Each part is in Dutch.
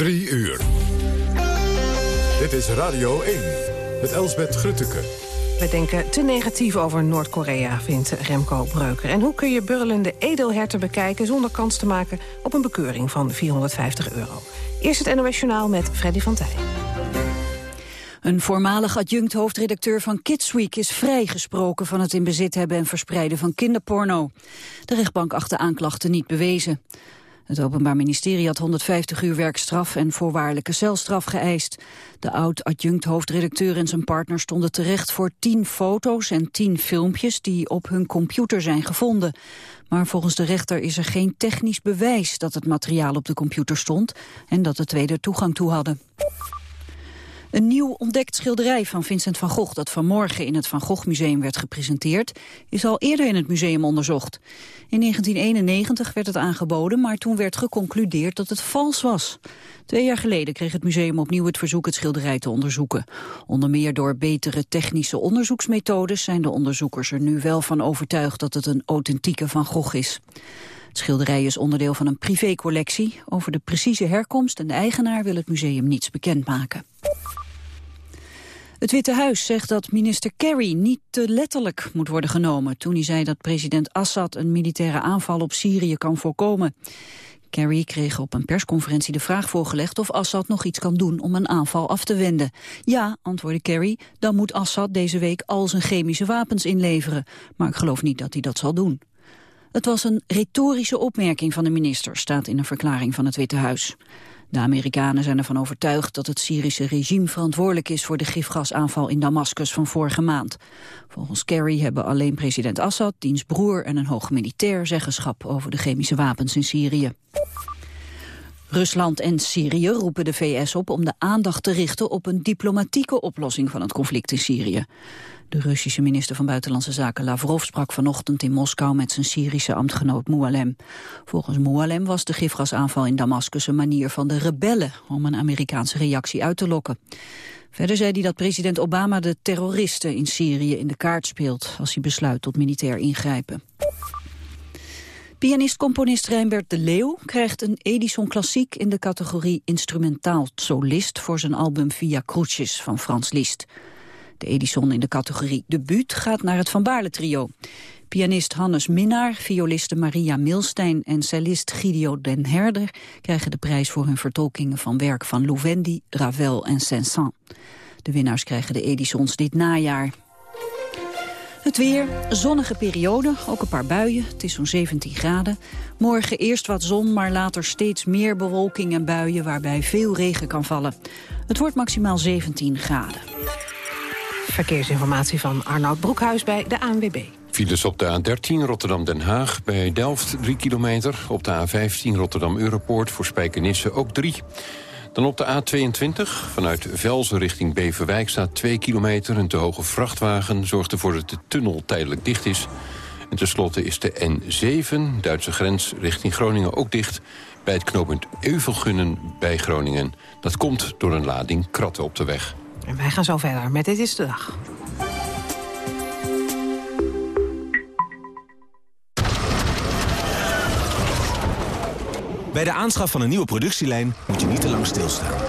3 uur. Dit is Radio 1 met Elsbeth Grutteke. We denken te negatief over Noord-Korea, vindt Remco Breuker. En hoe kun je burlende edelherten bekijken... zonder kans te maken op een bekeuring van 450 euro? Eerst het NOS Journaal met Freddy van Tijn. Een voormalig adjunct hoofdredacteur van Kidsweek is vrijgesproken van het in bezit hebben en verspreiden van kinderporno. De rechtbank acht de aanklachten niet bewezen. Het Openbaar Ministerie had 150 uur werkstraf en voorwaardelijke celstraf geëist. De oud-adjunct hoofdredacteur en zijn partner stonden terecht voor 10 foto's en 10 filmpjes die op hun computer zijn gevonden. Maar volgens de rechter is er geen technisch bewijs dat het materiaal op de computer stond en dat de twee er toegang toe hadden. Een nieuw ontdekt schilderij van Vincent van Gogh... dat vanmorgen in het Van Gogh Museum werd gepresenteerd... is al eerder in het museum onderzocht. In 1991 werd het aangeboden, maar toen werd geconcludeerd dat het vals was. Twee jaar geleden kreeg het museum opnieuw het verzoek het schilderij te onderzoeken. Onder meer door betere technische onderzoeksmethodes... zijn de onderzoekers er nu wel van overtuigd dat het een authentieke Van Gogh is. Het schilderij is onderdeel van een privécollectie. Over de precieze herkomst en de eigenaar wil het museum niets bekendmaken. Het Witte Huis zegt dat minister Kerry niet te letterlijk moet worden genomen... toen hij zei dat president Assad een militaire aanval op Syrië kan voorkomen. Kerry kreeg op een persconferentie de vraag voorgelegd of Assad nog iets kan doen om een aanval af te wenden. Ja, antwoordde Kerry, dan moet Assad deze week al zijn chemische wapens inleveren. Maar ik geloof niet dat hij dat zal doen. Het was een retorische opmerking van de minister, staat in een verklaring van het Witte Huis. De Amerikanen zijn ervan overtuigd dat het Syrische regime verantwoordelijk is voor de gifgasaanval in Damascus van vorige maand. Volgens Kerry hebben alleen president Assad, diens broer en een hoog militair zeggenschap over de chemische wapens in Syrië. Rusland en Syrië roepen de VS op om de aandacht te richten op een diplomatieke oplossing van het conflict in Syrië. De Russische minister van Buitenlandse Zaken Lavrov sprak vanochtend in Moskou met zijn Syrische ambtgenoot Moualem. Volgens Moualem was de gifgasaanval in Damascus een manier van de rebellen om een Amerikaanse reactie uit te lokken. Verder zei hij dat president Obama de terroristen in Syrië in de kaart speelt als hij besluit tot militair ingrijpen. Pianist-componist Rijnbert de Leeuw krijgt een Edison Klassiek in de categorie instrumentaal solist voor zijn album Via Crucis van Frans Liszt. De Edison in de categorie debuut gaat naar het Van Baarle trio. Pianist Hannes Minnaar, violiste Maria Milstein en cellist Gidio den Herder krijgen de prijs voor hun vertolkingen van werk van Louvendi, Ravel en Saint-Saëns. De winnaars krijgen de Edisons dit najaar. Het weer, zonnige periode, ook een paar buien. Het is zo'n 17 graden. Morgen eerst wat zon, maar later steeds meer bewolking en buien... waarbij veel regen kan vallen. Het wordt maximaal 17 graden. Verkeersinformatie van Arnoud Broekhuis bij de ANWB. Files op de A13 Rotterdam-Den Haag bij Delft 3 kilometer. Op de A15 Rotterdam-Europoort voor Spijkenisse ook 3. Dan op de A22 vanuit Velzen richting Beverwijk staat 2 kilometer. Een te hoge vrachtwagen zorgt ervoor dat de tunnel tijdelijk dicht is. En tenslotte is de N7, Duitse grens richting Groningen, ook dicht... bij het knooppunt Euvelgunnen bij Groningen. Dat komt door een lading kratten op de weg. En wij gaan zo verder met Dit is de Dag. Bij de aanschaf van een nieuwe productielijn moet je niet te lang stilstaan.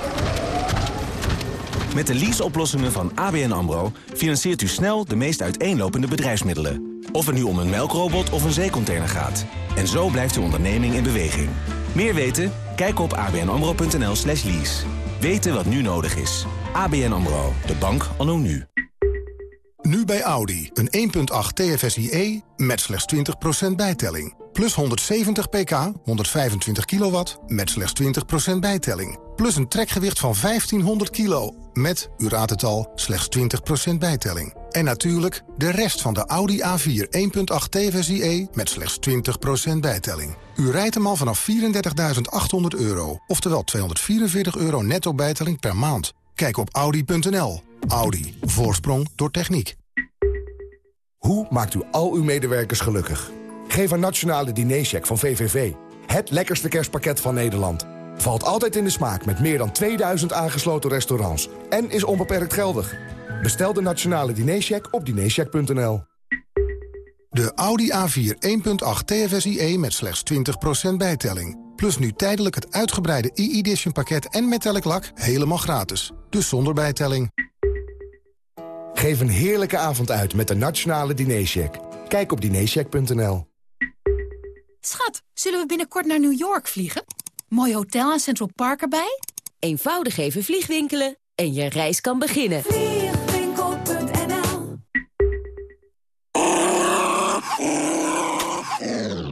Met de leaseoplossingen van ABN AMRO financiert u snel de meest uiteenlopende bedrijfsmiddelen. Of het nu om een melkrobot of een zeecontainer gaat. En zo blijft uw onderneming in beweging. Meer weten? Kijk op abnamro.nl slash lease. Weten wat nu nodig is. ABN AMRO, de bank anno nu. Nu bij Audi, een 1.8 TFSIe met slechts 20% bijtelling. Plus 170 pk, 125 kilowatt, met slechts 20% bijtelling. Plus een trekgewicht van 1500 kilo, met, u raadt het al, slechts 20% bijtelling. En natuurlijk de rest van de Audi A4 1.8 TFSIe met slechts 20% bijtelling. U rijdt hem al vanaf 34.800 euro, oftewel 244 euro netto bijtelling per maand. Kijk op Audi.nl. Audi. Voorsprong door techniek. Hoe maakt u al uw medewerkers gelukkig? Geef een nationale dinercheck van VVV. Het lekkerste kerstpakket van Nederland. Valt altijd in de smaak met meer dan 2000 aangesloten restaurants. En is onbeperkt geldig. Bestel de nationale dinercheck op dinercheck.nl. De Audi A4 1.8 TFSIe met slechts 20% bijtelling. Plus nu tijdelijk het uitgebreide e-edition pakket en metallic lak helemaal gratis. Dus zonder bijtelling. Geef een heerlijke avond uit met de Nationale Dinercheck. Kijk op dinercheck.nl. Schat, zullen we binnenkort naar New York vliegen? Mooi hotel en Central Park erbij? Eenvoudig even vliegwinkelen en je reis kan beginnen. Vliegwinkel.nl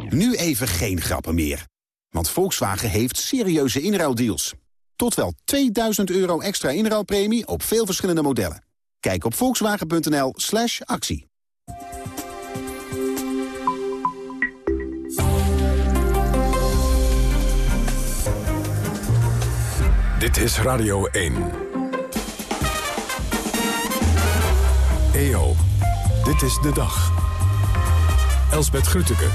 Nu even geen grappen meer. Want Volkswagen heeft serieuze inruildeals. Tot wel 2000 euro extra inruilpremie op veel verschillende modellen. Kijk op volkswagen.nl slash actie. Dit is Radio 1. EO, dit is de dag. Elsbeth Grütke.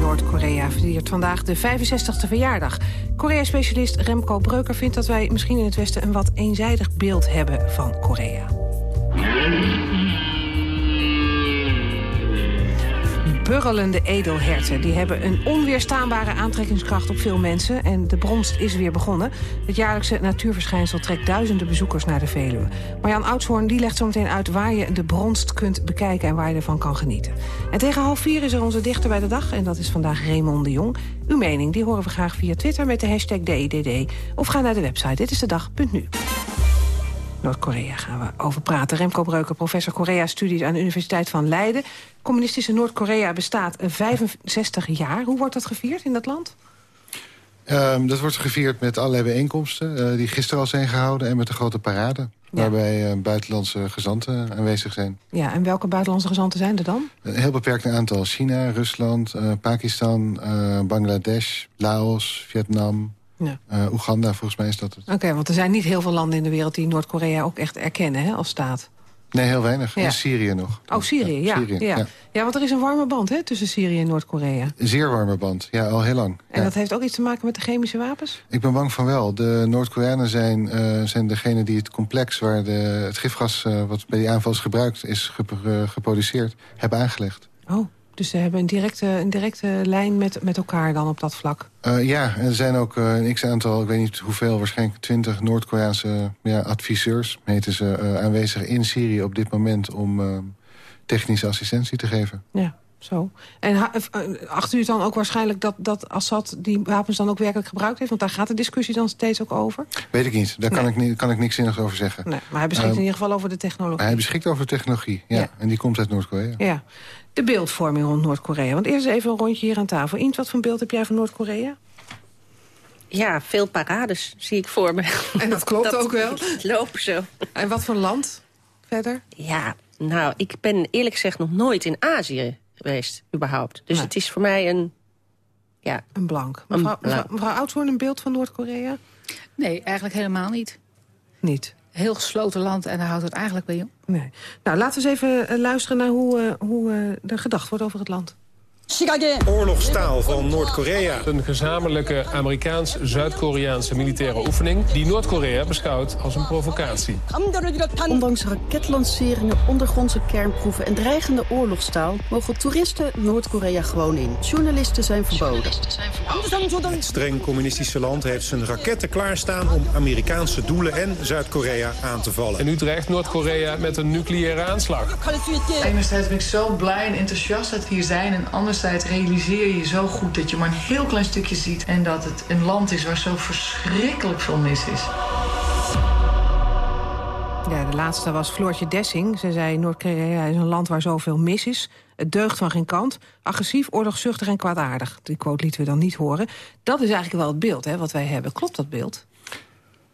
Noord-Korea viert vandaag de 65e verjaardag. Korea-specialist Remco Breuker vindt dat wij misschien in het Westen... een wat eenzijdig beeld hebben van Korea. Burrelende edelherten die hebben een onweerstaanbare aantrekkingskracht op veel mensen. En de bronst is weer begonnen. Het jaarlijkse natuurverschijnsel trekt duizenden bezoekers naar de Veluwe. Marjan Oudshoorn die legt zo meteen uit waar je de bronst kunt bekijken... en waar je ervan kan genieten. En tegen half vier is er onze dichter bij de dag. En dat is vandaag Raymond de Jong. Uw mening die horen we graag via Twitter met de hashtag DIDD. Of ga naar de website Dit is de. Noord-Korea gaan we over praten. Remco Breuker, professor Korea-studies aan de Universiteit van Leiden. Communistische Noord-Korea bestaat 65 jaar. Hoe wordt dat gevierd in dat land? Um, dat wordt gevierd met allerlei bijeenkomsten... Uh, die gisteren al zijn gehouden en met een grote parade... Ja. waarbij uh, buitenlandse gezanten aanwezig zijn. Ja, en welke buitenlandse gezanten zijn er dan? Een heel beperkt aantal. China, Rusland, uh, Pakistan, Bangladesh, Laos, Vietnam... Ja. Uh, Oeganda, volgens mij is dat het. Oké, okay, want er zijn niet heel veel landen in de wereld... die Noord-Korea ook echt erkennen hè, als staat. Nee, heel weinig. Ja. In Syrië nog. Oh, Syrië, ja. Syrië, ja. ja. ja. want er is een warme band hè, tussen Syrië en Noord-Korea. Een zeer warme band, ja, al heel lang. En dat heeft ook iets te maken met de chemische wapens? Ik ben bang van wel. De Noord-Koreanen zijn, uh, zijn degene die het complex... waar de, het gifgas uh, wat bij die aanval is gebruikt is gep geproduceerd, hebben aangelegd. Oh. Dus ze hebben een directe, een directe lijn met, met elkaar dan op dat vlak? Uh, ja, en er zijn ook uh, een x-aantal, ik weet niet hoeveel... waarschijnlijk twintig Noord-Koreaanse ja, adviseurs... heten ze, uh, aanwezig in Syrië op dit moment... om technische assistentie te geven. Ja, zo. En acht u het dan ook waarschijnlijk dat, dat Assad die wapens dan ook werkelijk gebruikt heeft? Want daar gaat de discussie dan steeds ook over? Weet ik niet. Daar kan, ik, niet, kan ik niks zinnigs over zeggen. Nee, maar hij beschikt in ieder geval over de technologie. Hij beschikt over de technologie, ja. ja. En die komt uit Noord-Korea. Ja de beeldvorming rond Noord-Korea. Want eerst even een rondje hier aan tafel. Int, wat voor beeld heb jij van Noord-Korea? Ja, veel parades zie ik voor me. En dat klopt dat ook wel? Lopen zo. En wat voor land verder? Ja, nou, ik ben eerlijk gezegd nog nooit in Azië geweest, überhaupt. Dus nee. het is voor mij een... Ja, een blank. Mevrouw, mevrouw, mevrouw een beeld van Noord-Korea? Nee, eigenlijk helemaal niet. Niet? Heel gesloten land en daar houdt het eigenlijk bij op. Nee. Nou, laten we eens even luisteren naar hoe, uh, hoe uh, er gedacht wordt over het land. Oorlogstaal van Noord-Korea. Een gezamenlijke Amerikaans-Zuid-Koreaanse militaire oefening... die Noord-Korea beschouwt als een provocatie. Ondanks raketlanceringen, ondergrondse kernproeven en dreigende oorlogstaal... mogen toeristen Noord-Korea gewoon in. Journalisten zijn verboden. Het streng communistische land heeft zijn raketten klaarstaan... om Amerikaanse doelen en Zuid-Korea aan te vallen. En nu dreigt Noord-Korea met een nucleaire aanslag. Enerzijds ben ik zo blij en enthousiast dat we hier zijn... en anderzijds realiseer je zo goed dat je maar een heel klein stukje ziet... en dat het een land is waar zo verschrikkelijk veel mis is. Ja, de laatste was Floortje Dessing. Ze zei Noord-Korea is een land waar zoveel mis is. Het deugt van geen kant. Agressief, oorlogzuchtig en kwaadaardig. Die quote lieten we dan niet horen. Dat is eigenlijk wel het beeld hè, wat wij hebben. Klopt dat beeld?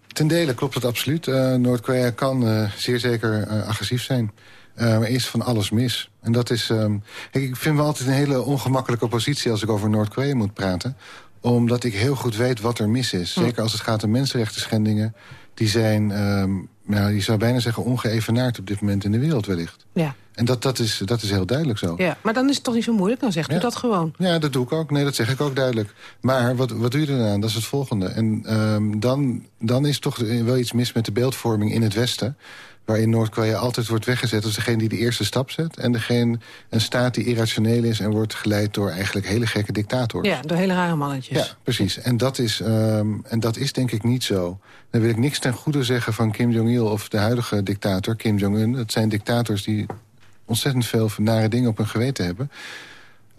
Ten dele klopt het absoluut. Uh, Noord-Korea kan uh, zeer zeker uh, agressief zijn. Uh, is van alles mis. En dat is... Um, ik vind me altijd een hele ongemakkelijke positie... als ik over Noord-Korea moet praten. Omdat ik heel goed weet wat er mis is. Hm. Zeker als het gaat om mensenrechten schendingen. Die zijn, um, nou, je zou bijna zeggen, ongeëvenaard op dit moment in de wereld wellicht. Ja. En dat, dat, is, dat is heel duidelijk zo. Ja, maar dan is het toch niet zo moeilijk? Dan zegt u dat gewoon. Ja, dat doe ik ook. Nee, dat zeg ik ook duidelijk. Maar wat, wat doe je eraan? Dat is het volgende. En um, dan, dan is toch wel iets mis met de beeldvorming in het Westen waarin Noord-Korea altijd wordt weggezet als degene die de eerste stap zet... en degene, een staat die irrationeel is en wordt geleid door eigenlijk hele gekke dictators. Ja, door hele rare mannetjes. Ja, precies. En dat is, um, en dat is denk ik niet zo. Dan wil ik niks ten goede zeggen van Kim Jong-il of de huidige dictator Kim Jong-un. Dat zijn dictators die ontzettend veel nare dingen op hun geweten hebben.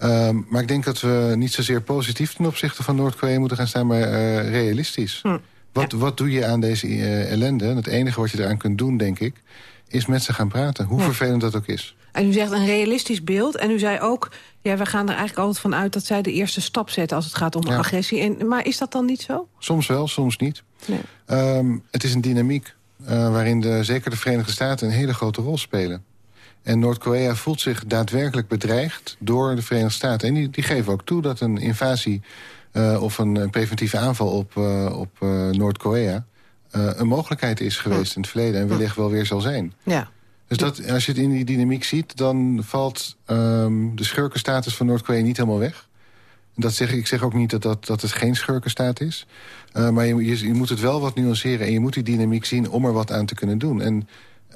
Um, maar ik denk dat we niet zozeer positief ten opzichte van Noord-Korea moeten gaan staan... maar uh, realistisch. Hm. Wat, wat doe je aan deze uh, ellende? Het enige wat je eraan kunt doen, denk ik, is met ze gaan praten. Hoe vervelend dat ook is. En u zegt een realistisch beeld. En u zei ook, ja, we gaan er eigenlijk altijd van uit... dat zij de eerste stap zetten als het gaat om agressie. En, maar is dat dan niet zo? Soms wel, soms niet. Nee. Um, het is een dynamiek uh, waarin de, zeker de Verenigde Staten... een hele grote rol spelen. En Noord-Korea voelt zich daadwerkelijk bedreigd door de Verenigde Staten. En die, die geven ook toe dat een invasie uh, of een preventieve aanval op, uh, op uh, Noord-Korea... een mogelijkheid is geweest in het verleden en wellicht wel weer zal zijn. Ja. Dus dat, als je het in die dynamiek ziet, dan valt um, de schurkenstatus van Noord-Korea niet helemaal weg. Dat zeg, ik zeg ook niet dat, dat, dat het geen schurkenstaat is. Uh, maar je, je, je, moet het wel wat nuanceren en je moet die dynamiek zien om er wat aan te kunnen doen. En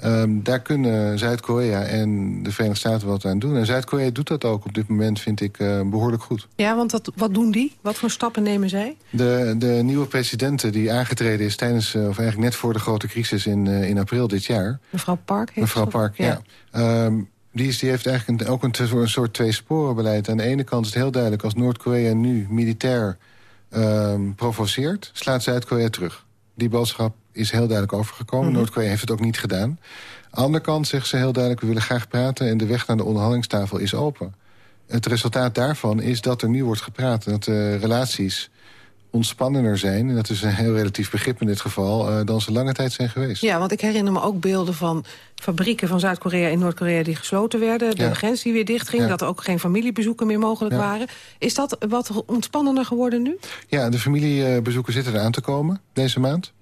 Um, daar kunnen Zuid-Korea en de Verenigde Staten wat aan doen. En Zuid-Korea doet dat ook op dit moment, vind ik, uh, behoorlijk goed. Ja, want wat, wat doen die? Wat voor stappen nemen zij? De, de nieuwe president die aangetreden is tijdens, uh, of eigenlijk net voor de grote crisis in, uh, in april dit jaar. Mevrouw Park heeft Mevrouw Park, ja. ja. Um, die, is, die heeft eigenlijk een, ook een, een soort twee-sporen-beleid. Aan de ene kant is het heel duidelijk, als Noord-Korea nu militair um, provoceert, slaat Zuid-Korea terug. Die boodschap is heel duidelijk overgekomen. Mm Noord-Korea heeft het ook niet gedaan. Aan de andere kant zegt ze heel duidelijk... we willen graag praten en de weg naar de onderhandelingstafel is open. Het resultaat daarvan is dat er nu wordt gepraat... dat de relaties ontspannender zijn... en dat is een heel relatief begrip in dit geval... Uh, dan ze lange tijd zijn geweest. Ja, want ik herinner me ook beelden van fabrieken van Zuid-Korea en Noord-Korea... die gesloten werden, de ja. grens die weer dichtging... Ja. dat er ook geen familiebezoeken meer mogelijk ja. waren. Is dat wat ontspannender geworden nu? Ja, de familiebezoeken zitten eraan te komen deze maand.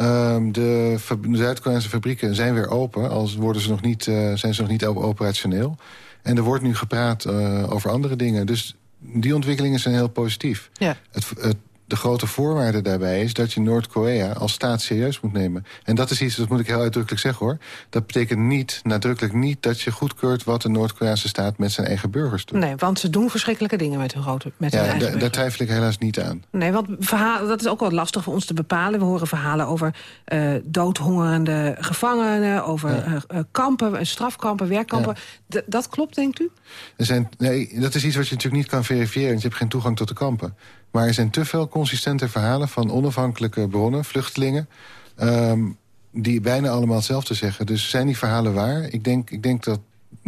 Um, de, Zuid-Koreaanse fabrieken zijn weer open, als worden ze nog niet, uh, zijn ze nog niet operationeel. En er wordt nu gepraat uh, over andere dingen. Dus die ontwikkelingen zijn heel positief. Ja. Het, het, de grote voorwaarde daarbij is dat je Noord-Korea als staat serieus moet nemen. En dat is iets, dat moet ik heel uitdrukkelijk zeggen hoor. Dat betekent niet, nadrukkelijk niet, dat je goedkeurt wat de Noord-Koreaanse staat met zijn eigen burgers doet. Nee, want ze doen verschrikkelijke dingen met hun, grote, met hun ja, eigen Daar twijfel ik helaas niet aan. Nee, want verhalen, dat is ook wel lastig voor ons te bepalen. We horen verhalen over uh, doodhongerende gevangenen, over ja. uh, kampen, strafkampen, werkkampen. Ja. Dat klopt, denkt u? Er zijn, nee, dat is iets wat je natuurlijk niet kan verifiëren, want je hebt geen toegang tot de kampen. Maar er zijn te veel consistente verhalen van onafhankelijke bronnen, vluchtelingen... Um, die bijna allemaal hetzelfde zeggen. Dus zijn die verhalen waar? Ik denk, ik denk dat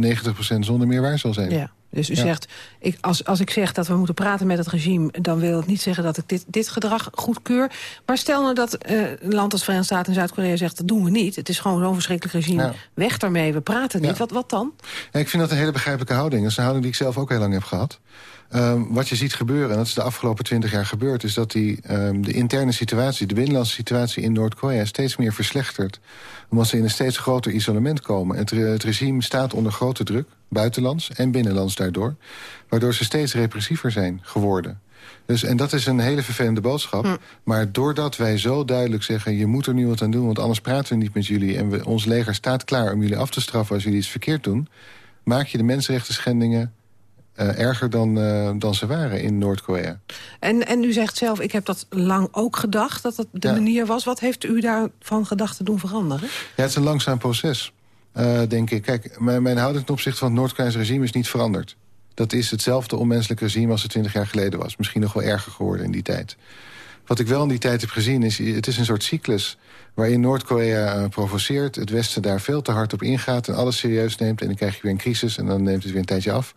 90% zonder meer waar zal zijn. Ja. Dus u ja. zegt, ik, als, als ik zeg dat we moeten praten met het regime... dan wil het niet zeggen dat ik dit, dit gedrag goedkeur. Maar stel nou dat uh, een land als Verenigde Staten en Zuid-Korea zegt... dat doen we niet, het is gewoon zo'n verschrikkelijk regime. Ja. Weg daarmee, we praten niet. Ja. Wat, wat dan? ik vind dat een hele begrijpelijke houding. Dat is een houding die ik zelf ook heel lang heb gehad. Um, wat je ziet gebeuren, en dat is de afgelopen twintig jaar gebeurd... is dat die, um, de interne situatie, de binnenlandse situatie in Noord-Korea... steeds meer verslechtert, omdat ze in een steeds groter isolement komen. Het, het regime staat onder grote druk, buitenlands en binnenlands daardoor... waardoor ze steeds repressiever zijn geworden. Dus, en dat is een hele vervelende boodschap. Hm. Maar doordat wij zo duidelijk zeggen... je moet er nu wat aan doen, want anders praten we niet met jullie... en we, ons leger staat klaar om jullie af te straffen als jullie iets verkeerd doen... maak je de mensenrechten schendingen uh, erger dan, uh, dan ze waren in Noord-Korea. En, en u zegt zelf, ik heb dat lang ook gedacht, dat dat de ja. manier was. Wat heeft u daarvan gedacht te doen veranderen? Ja, het is een langzaam proces, uh, denk ik. Kijk, mijn, mijn houding ten opzichte van het Noord-Koreaanse regime is niet veranderd. Dat is hetzelfde onmenselijke regime als het 20 jaar geleden was. Misschien nog wel erger geworden in die tijd. Wat ik wel in die tijd heb gezien is, het is een soort cyclus... waarin Noord-Korea provoceert, het Westen daar veel te hard op ingaat... en alles serieus neemt en dan krijg je weer een crisis... en dan neemt het weer een tijdje af.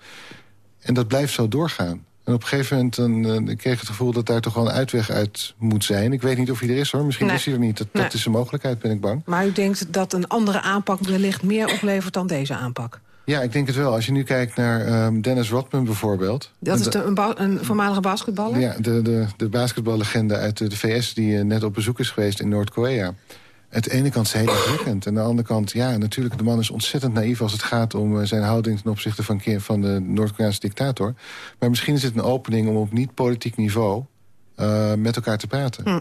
En dat blijft zo doorgaan. En op een gegeven moment dan, uh, ik kreeg het gevoel dat daar toch wel een uitweg uit moet zijn. Ik weet niet of hij er is hoor, misschien nee. is hij er niet. Dat, nee. dat is een mogelijkheid, ben ik bang. Maar u denkt dat een andere aanpak wellicht meer oplevert dan deze aanpak? Ja, ik denk het wel. Als je nu kijkt naar um, Dennis Rodman bijvoorbeeld. Dat is de, een, een, voormalige basketballer? Ja, de, de, de basketballegende uit de, de VS die uh, net op bezoek is geweest in Noord-Korea. Aan de ene kant is heel indrukwekkend. En aan de andere kant, ja, natuurlijk, de man is ontzettend naïef... als het gaat om eh, zijn houding ten opzichte van, van de Noord-Koreaanse dictator. Maar misschien is het een opening om op niet-politiek niveau... Uh, met elkaar te praten. Hm.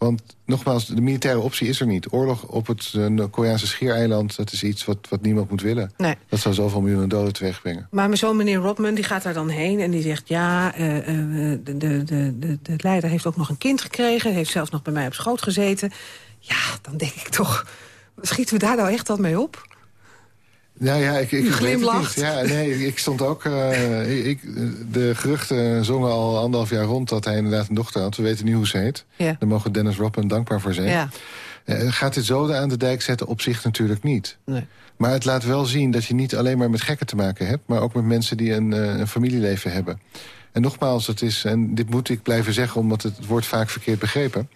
Want nogmaals, de militaire optie is er niet. Oorlog op het uh, Koreaanse schiereiland, dat is iets wat, wat niemand moet willen. Nee. Dat zou zoveel miljoenen doden teweegbrengen. Maar zoon, meneer Rodman, die gaat daar dan heen en die zegt... ja, uh, de, de, de, de, leider heeft ook nog een kind gekregen... heeft zelfs nog bij mij op schoot gezeten. Ja, dan denk ik toch, schieten we daar nou echt wat mee op? Ja, ja, ik, ik glimlacht. Ja, nee, ik stond ook... Uh, ik, de geruchten zongen al anderhalf jaar rond dat hij inderdaad een dochter had. We weten nu hoe ze heet. Ja. Daar mogen Dennis Robben dankbaar voor zijn. Ja. Uh, gaat dit zo aan de dijk zetten? Op zich natuurlijk niet. Nee. Maar het laat wel zien dat je niet alleen maar met gekken te maken hebt... maar ook met mensen die een, uh, een familieleven hebben. En nogmaals, het is, en dit moet ik blijven zeggen... omdat het, wordt vaak verkeerd begrepen...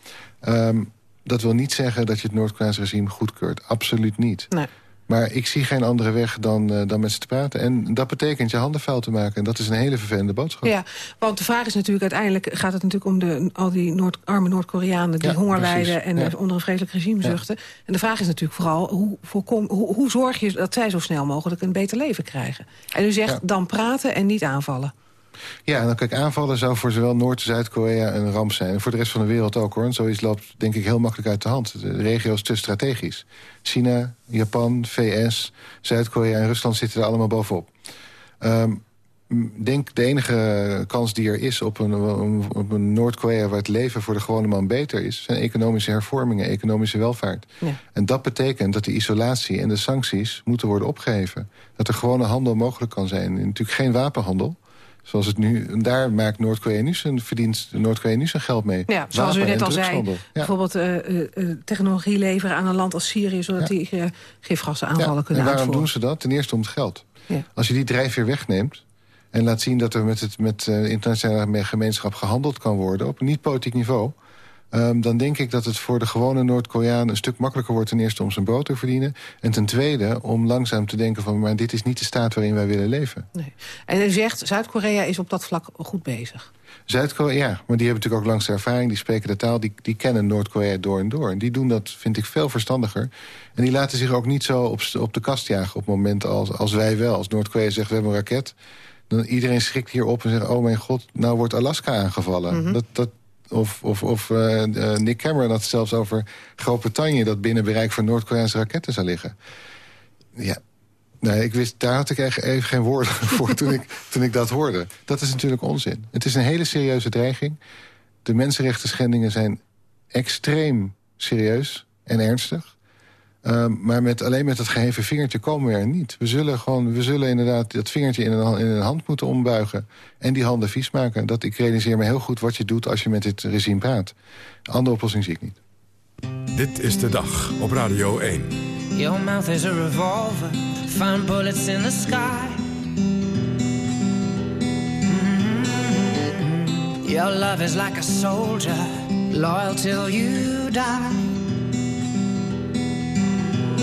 Um, dat wil niet zeggen dat je het Noord-Koreaanse regime goedkeurt. Absoluut niet. Nee. Maar ik zie geen andere weg dan, uh, dan met ze te praten. En dat betekent je handen vuil te maken. En dat is een hele vervelende boodschap. Ja, want de vraag is natuurlijk uiteindelijk... gaat het natuurlijk om de, al die Noord, arme Noord-Koreanen... die honger lijden en onder een vreselijk regime zuchten. En de vraag is natuurlijk vooral... Hoe, voorkom, hoe, hoe zorg je dat zij zo snel mogelijk een beter leven krijgen? En u zegt dan praten en niet aanvallen. Ja, dan kijk, aanvallen zou voor zowel Noord- en Zuid-Korea een ramp zijn. En voor de rest van de wereld ook, hoor. En zoiets loopt, denk ik, heel makkelijk uit de hand. De regio is te strategisch. China, Japan, VS, Zuid-Korea en Rusland zitten er allemaal bovenop. Um, denk de enige kans die er is op een, op een Noord-Korea... waar het leven voor de gewone man beter is... zijn economische hervormingen, economische welvaart. Ja. En dat betekent dat de isolatie en de sancties moeten worden opgeheven. Dat er gewone handel mogelijk kan zijn. Natuurlijk geen wapenhandel. Zoals het nu, en daar maakt Noord-Korea nu zijn verdient Noord-Korea nu zijn geld mee. Ja, zoals u net al zei, bijvoorbeeld uh, uh, technologie leveren aan een land als Syrië... zodat die uh, gifgassen aanvallen ja, kunnen En waarom doen ze dat? Ten eerste om het geld. Als je die drijfveer wegneemt en laat zien dat er met, het, met de internationale gemeenschap gehandeld kan worden... op een niet-politiek niveau Um, dan denk ik dat het voor de gewone Noord-Koreaan... een stuk makkelijker wordt ten eerste om zijn brood te verdienen... en ten tweede om langzaam te denken van... maar dit is niet de staat waarin wij willen leven. Nee. En u zegt, Zuid-Korea is op dat vlak goed bezig. Zuid-Korea, ja, maar die hebben natuurlijk ook langs de ervaring... die spreken de taal, die, die kennen Noord-Korea door en door. En die doen dat, vind ik, veel verstandiger. En die laten zich ook niet zo op, op de kast jagen op momenten als, als wij wel. Als Noord-Korea zegt, we hebben een raket... dan iedereen schrikt hierop en zegt... oh mijn god, nou wordt Alaska aangevallen. Mhm. dat, dat, of, of, of uh, Nick Cameron had het zelfs over Groot-Brittannië... dat binnen bereik van Noord-Koreaanse raketten zou liggen. Ja, nee, ik wist, daar had ik even geen woorden voor toen ik, toen ik dat hoorde. Dat is natuurlijk onzin. Het is een hele serieuze dreiging. De mensenrechten schendingen zijn extreem serieus en ernstig. Uh, maar met, alleen met het geheven vingertje komen we er niet. We zullen, gewoon, we zullen inderdaad dat vingertje in een, in een hand moeten ombuigen... en die handen vies maken. Dat, ik realiseer me heel goed wat je doet als je met dit regime praat. Andere oplossing zie ik niet. Dit is de dag op Radio 1. Your mouth is a revolver, find bullets in the sky. Mm -hmm. Your love is like a soldier, loyal till you die.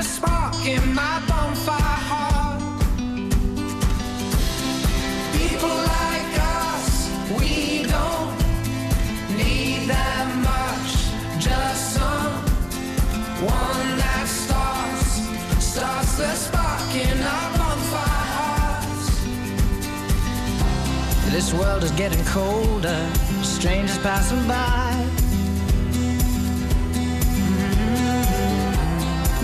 a spark in my bonfire heart. People like us, we don't need that much, just some one that starts, starts the spark in our bonfire hearts. This world is getting colder, strangers passing by.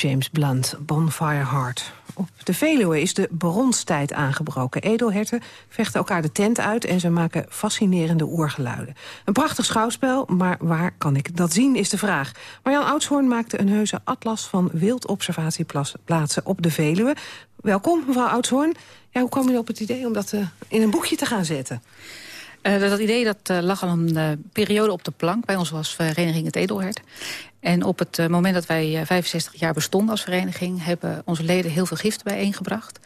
James Blunt, Bonfire Heart. Op de Veluwe is de bronstijd aangebroken. Edelherten vechten elkaar de tent uit en ze maken fascinerende oergeluiden. Een prachtig schouwspel, maar waar kan ik dat zien, is de vraag. Marjan Oudshoorn maakte een heuse atlas van wildobservatieplaatsen op de Veluwe. Welkom, mevrouw Oudshoorn. Ja, hoe kwam u op het idee om dat uh, in een boekje te gaan zetten? Uh, dat idee dat, uh, lag al een periode op de plank. Bij ons was Vereniging het Edelhert. En op het moment dat wij 65 jaar bestonden als vereniging... hebben onze leden heel veel giften bijeengebracht.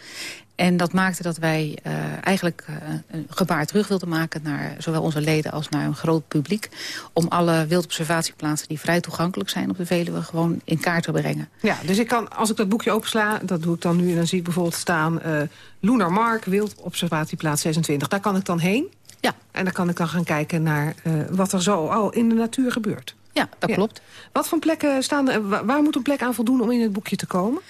En dat maakte dat wij eigenlijk een gebaar terug wilden maken... naar zowel onze leden als naar een groot publiek... om alle wildobservatieplaatsen die vrij toegankelijk zijn op de Veluwe... gewoon in kaart te brengen. Ja, dus ik kan, als ik dat boekje opensla, dat doe ik dan nu... en dan zie ik bijvoorbeeld staan Lunar Mark, wildobservatieplaats 26. Daar kan ik dan heen? Ja. En dan kan ik dan gaan kijken naar uh, wat er zo al in de natuur gebeurt. Ja, dat ja. klopt. Wat voor plekken staan er, waar moet een plek aan voldoen om in het boekje te komen?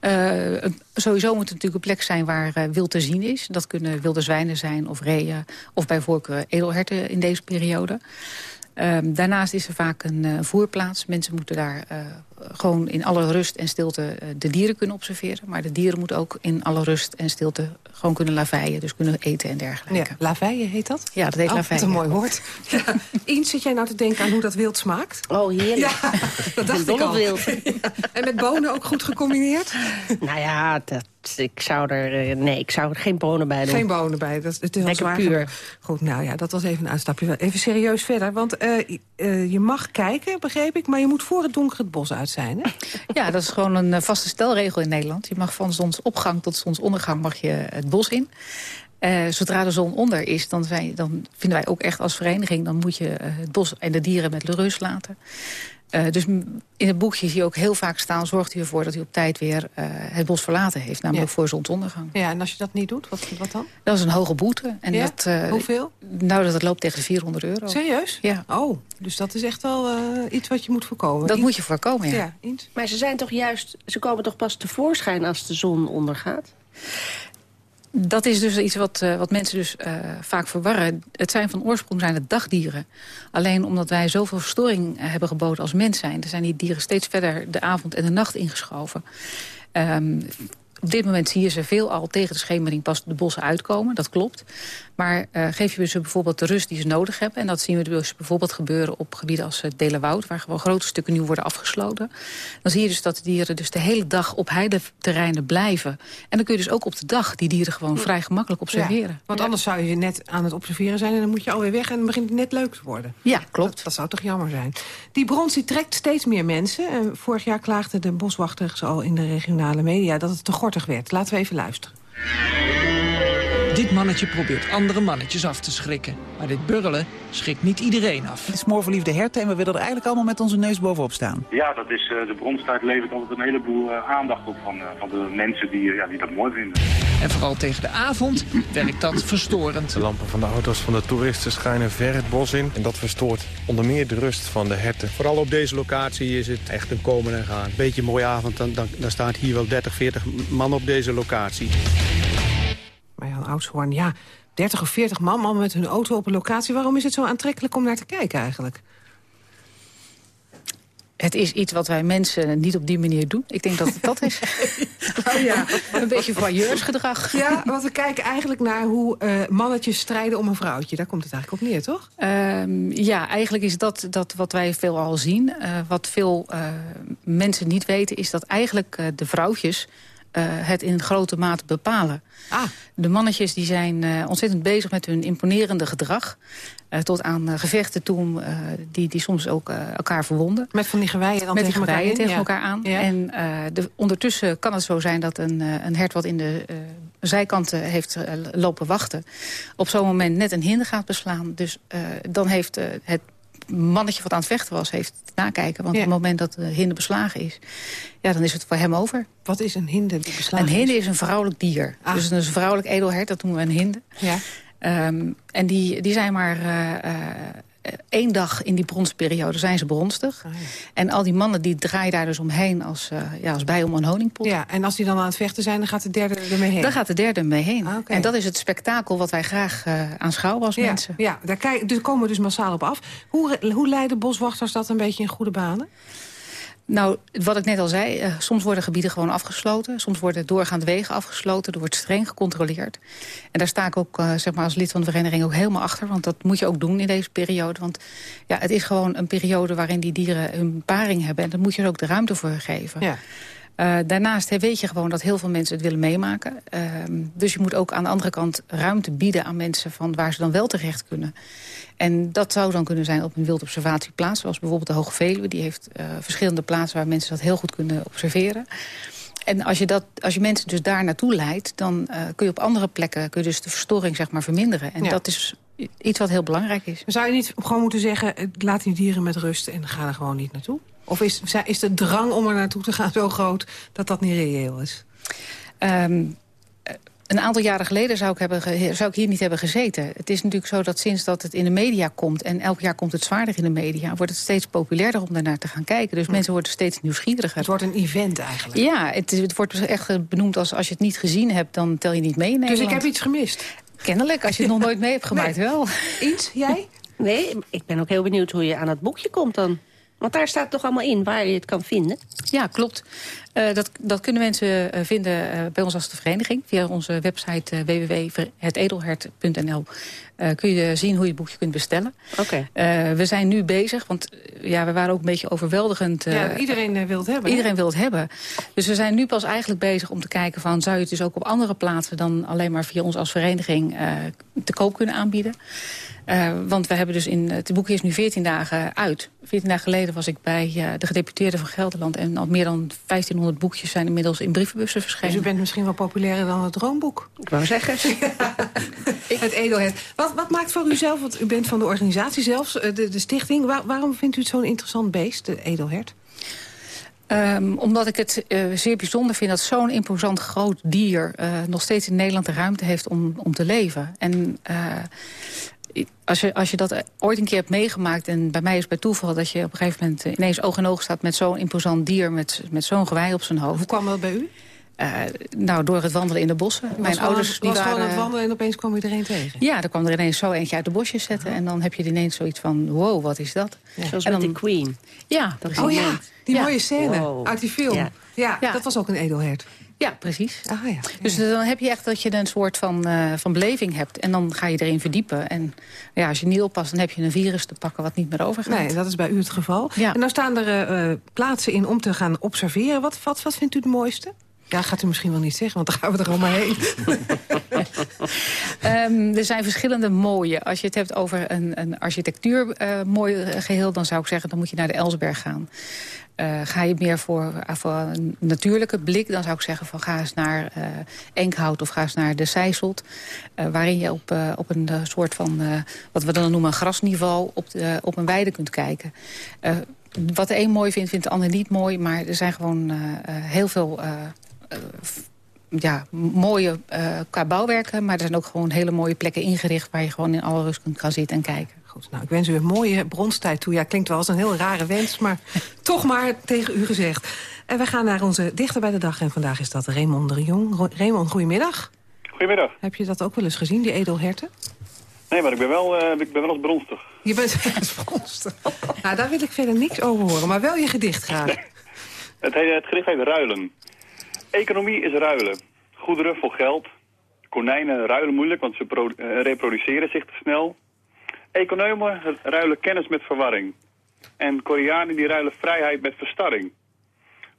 Uh, sowieso moet het natuurlijk een plek zijn waar uh, wild te zien is. Dat kunnen wilde zwijnen zijn of reeën of bij voorkeur edelherten in deze periode. Uh, daarnaast is er vaak een uh, voerplaats. Mensen moeten daar gewoon in alle rust en stilte de dieren kunnen observeren. Maar de dieren moeten ook in alle rust en stilte gewoon kunnen laveien. Dus kunnen eten en dergelijke. Ja, laveien heet dat? Ja, dat heet oh, laveien. Wat een mooi woord. Ja. Eens zit jij nou te denken aan hoe dat wild smaakt? Oh, heerlijk. Ja, dat dacht ik al. wild. En met bonen ook goed gecombineerd? Nou ja, dat, ik zou er... Nee, ik zou er geen bonen bij doen. Geen bonen bij. Dat, het is Lekker zwaar puur. Goed, nou ja, dat was even een uitstapje. Even serieus verder, want uh, uh, je mag kijken, begreep ik... maar je moet voor het donker het bos uit zijn, hè? Ja, dat is gewoon een vaste stelregel in Nederland. Je mag van zonsopgang tot zonsondergang mag je het bos in. Uh, zodra de zon onder is, dan, wij, dan vinden wij ook echt als vereniging... dan moet je uh, het bos en de dieren met rust laten. Uh, dus in het boekje zie je ook heel vaak staan... zorgt u ervoor dat u op tijd weer uh, het bos verlaten heeft. Namelijk Ja. voor zonsondergang. Ja, en als je dat niet doet, wat, wat dan? Dat is een hoge boete. En Ja? dat, uh, Hoeveel? Nou, dat het loopt tegen de 400 euro. Serieus? Ja. Oh, dus dat is echt wel uh, iets wat je moet voorkomen. Dat moet je voorkomen, ja. Ja? Maar ze zijn toch juist... Ze komen toch pas tevoorschijn als de zon ondergaat? Dat is dus iets wat, uh, wat mensen dus uh, vaak verwarren. Het zijn van oorsprong zijn het dagdieren. Alleen omdat wij zoveel verstoring hebben geboden als mens zijn... zijn die dieren steeds verder de avond en de nacht ingeschoven. Um, op dit moment zie je ze veel al tegen de schemering pas de bossen uitkomen. Dat klopt. Maar uh, geef je ze bijvoorbeeld de rust die ze nodig hebben... en dat zien we dus bijvoorbeeld gebeuren op gebieden als het Delenwoud... waar gewoon grote stukken nu worden afgesloten. Dan zie je dus dat de dieren dus de hele dag op heideterreinen blijven. En dan kun je dus ook op de dag die dieren gewoon vrij gemakkelijk observeren. Ja, want anders zou je net aan het observeren zijn... en dan moet je alweer weg en dan begint het net leuk te worden. Ja, klopt. Dat, dat zou toch jammer zijn. Die brons die trekt steeds meer mensen. En vorig jaar klaagden de boswachters al in de regionale media... dat het te Laten we even luisteren. Dit mannetje probeert andere mannetjes af te schrikken. Maar dit burrelen schrikt niet iedereen af. Het is smoorverliefde herten en we willen er eigenlijk allemaal met onze neus bovenop staan. Ja, dat is, uh, de bronstijd levert altijd een heleboel uh, aandacht op van, uh, van de mensen die, ja, die dat mooi vinden. En vooral tegen de avond werkt dat verstorend. De lampen van de auto's van de toeristen schijnen ver het bos in. En dat verstoort onder meer de rust van de herten. Vooral op deze locatie is het echt een komen en gaan. Beetje een mooie avond, dan, dan, dan staat hier wel 30, 40 man op deze locatie. Maar Jan Oudshoorn, ja, 30 of 40 man met hun auto op een locatie. Waarom is het zo aantrekkelijk om naar te kijken eigenlijk? Het is iets wat wij mensen niet op die manier doen. Ik denk dat het dat is. oh ja. een beetje voyeursgedrag. Ja, want we kijken eigenlijk naar hoe uh, mannetjes strijden om een vrouwtje. Daar komt het eigenlijk op neer, toch? Um, ja, eigenlijk is dat, dat wat wij veel al zien. Uh, wat veel uh, mensen niet weten is dat eigenlijk de vrouwtjes... Uh, het in grote mate bepalen. Ah. De mannetjes die zijn uh, ontzettend bezig met hun imponerende gedrag. Uh, tot aan gevechten toe die, die soms ook elkaar verwonden. Met van die geweien dan met tegen die elkaar, tegen elkaar aan. Ja. En de, ondertussen kan het zo zijn dat een, een hert wat in de zijkanten heeft lopen wachten... op zo'n moment net een hinder gaat beslaan. Dus dan heeft het mannetje wat aan het vechten was, heeft nakijken. Want Ja. op het moment dat de hinder beslagen is, ja, dan is het voor hem over. Wat is een hinder die beslagen Een hinder is? een vrouwelijk dier. Ah. Dus een vrouwelijk edelhert, dat noemen we een hinder. Ja. Um, en die, die zijn maar uh, uh, één dag in die bronsperiode zijn ze bronstig. Ah, ja. En al die mannen die draaien daar dus omheen als, uh, ja, als bij om een honingpot. Ja, en als die dan aan het vechten zijn, dan gaat de derde ermee heen? Dan gaat de derde mee heen. Ah, okay. En dat is het spektakel wat wij graag uh, aanschouwen als ja, mensen. Ja, daar, kijk, daar komen we dus massaal op af. Hoe, hoe leiden boswachters dat een beetje in goede banen? Nou, wat ik net al zei, uh, soms worden gebieden gewoon afgesloten. Soms worden doorgaande wegen afgesloten. Er wordt streng gecontroleerd. En daar sta ik ook uh, zeg maar als lid van de vereniging ook helemaal achter. Want dat moet je ook doen in deze periode. Want ja, het is gewoon een periode waarin die dieren hun paring hebben. En daar moet je er ook de ruimte voor geven. Ja. Uh, daarnaast weet je gewoon dat heel veel mensen het willen meemaken. Uh, dus je moet ook aan de andere kant ruimte bieden aan mensen... van waar ze dan wel terecht kunnen. En dat zou dan kunnen zijn op een wildobservatieplaats... zoals bijvoorbeeld de Hoge Veluwe. Die heeft uh, verschillende plaatsen waar mensen dat heel goed kunnen observeren. En als je, dat, als je mensen dus daar naartoe leidt... dan uh, kun je op andere plekken kun je dus de verstoring zeg maar, verminderen. En ja. dat is iets wat heel belangrijk is. Zou je niet gewoon moeten zeggen... laat die dieren met rust en ga er gewoon niet naartoe? Of is, is de drang om er naartoe te gaan zo groot dat dat niet reëel is? Um, een aantal jaren geleden zou ik, hebben, zou ik hier niet hebben gezeten. Het is natuurlijk zo dat sinds dat het in de media komt... en elk jaar komt het zwaarder in de media... wordt het steeds populairder om daarnaar te gaan kijken. Dus mensen worden steeds nieuwsgieriger. Het wordt een event eigenlijk. Ja, het, het wordt echt benoemd als als je het niet gezien hebt... dan tel je niet mee in Dus ik heb iets gemist? Kennelijk, als je het nog nooit mee hebt gemaakt nee. wel. Iets, jij? Nee, ik ben ook heel benieuwd hoe je aan het boekje komt dan. Want daar staat toch allemaal in waar je het kan vinden? Ja, klopt. Uh, dat, dat kunnen mensen uh, vinden uh, bij ons als de vereniging. Via onze website www.hetedelhert.nl kun je zien hoe je het boekje kunt bestellen. Oké. Okay. we zijn nu bezig, want ja, we waren ook een beetje overweldigend. ja, iedereen wil het hebben. Iedereen wil het hebben. Dus we zijn nu pas eigenlijk bezig om te kijken van... zou je het dus ook op andere plaatsen dan alleen maar via ons als vereniging te koop kunnen aanbieden. Uh, want we hebben dus in, het boek is nu 14 dagen uit. 14 dagen geleden was ik bij uh, de gedeputeerde van Gelderland... en al meer dan 1500 boekjes zijn inmiddels in brievenbussen verschenen. Dus u bent misschien wel populairder dan het Droomboek? Ik wou zeggen. het edelhert. Wat, wat maakt voor u zelf, want u bent van de organisatie zelfs, de, de stichting... Waar, waarom vindt u het zo'n interessant beest, de edelhert? Um, omdat ik het uh, zeer bijzonder vind dat zo'n imposant groot dier... Uh, nog steeds in Nederland de ruimte heeft om, om te leven. En uh, als je, als je dat ooit een keer hebt meegemaakt... en bij mij is bij toeval dat je op een gegeven moment... ineens oog in oog staat met zo'n imposant dier... met, met zo'n gewei op zijn hoofd. Hoe kwam dat bij u? Uh, nou, door het wandelen in de bossen. Was Mijn ouders die was waren... gewoon het wandelen en opeens kwam iedereen tegen? Ja, er kwam er ineens zo eentje uit de bosjes zetten. En dan heb je ineens zoiets van, wow, wat is dat? Ja. Zoals en dan, met de Queen. Ja. Dat oh ja, die ja. mooie scène wow. uit die film. Ja. Ja, dat was ook een edelhert. Ja, precies. Ah, ja. Dus dan heb je echt dat je een soort van, uh, van beleving hebt. En dan ga je erin verdiepen. En ja, als je niet oppast, dan heb je een virus te pakken wat niet meer overgaat. Nee, dat is bij u het geval. Ja. En dan staan er uh, plaatsen in om te gaan observeren. Wat, wat, wat vindt u het mooiste? Ja, gaat u misschien wel niet zeggen, want dan gaan we er allemaal heen. um, er zijn verschillende mooie. Als je het hebt over een, een architectuur uh, mooi geheel... dan zou ik zeggen, dan moet je naar de Elsberg gaan. Uh, ga je meer voor, een natuurlijke blik... dan zou ik zeggen van ga eens naar Enkhout of ga eens naar de Seiselt... waarin je op, op een soort van, wat we dan noemen een grasniveau... op, de, op een weide kunt kijken. wat de een mooi vindt, vindt de ander niet mooi... maar er zijn gewoon heel veel ja, mooie uh, qua bouwwerken. Maar er zijn ook gewoon hele mooie plekken ingericht... waar je gewoon in alle rust kunt gaan zitten en kijken. Goed, nou, ik wens u een mooie bronstijd toe. Ja, klinkt wel als een heel rare wens, maar toch maar tegen u gezegd. En we gaan naar onze dichter bij de dag. En vandaag is dat Raymond de Jong. Raymond, goedemiddag. Goedemiddag. Heb je dat ook wel eens gezien, die edelherten? Nee, maar ik ben wel, uh, ik ben wel eens bronstig. Je bent wel eens bronstig. nou, daar wil ik verder niks over horen, maar wel je gedicht graag. het, het gedicht heet Ruilen. Economie is ruilen. Goederen voor geld. Konijnen ruilen moeilijk, want ze uh, reproduceren zich te snel. Economen ruilen kennis met verwarring. En Koreanen die ruilen vrijheid met verstarring.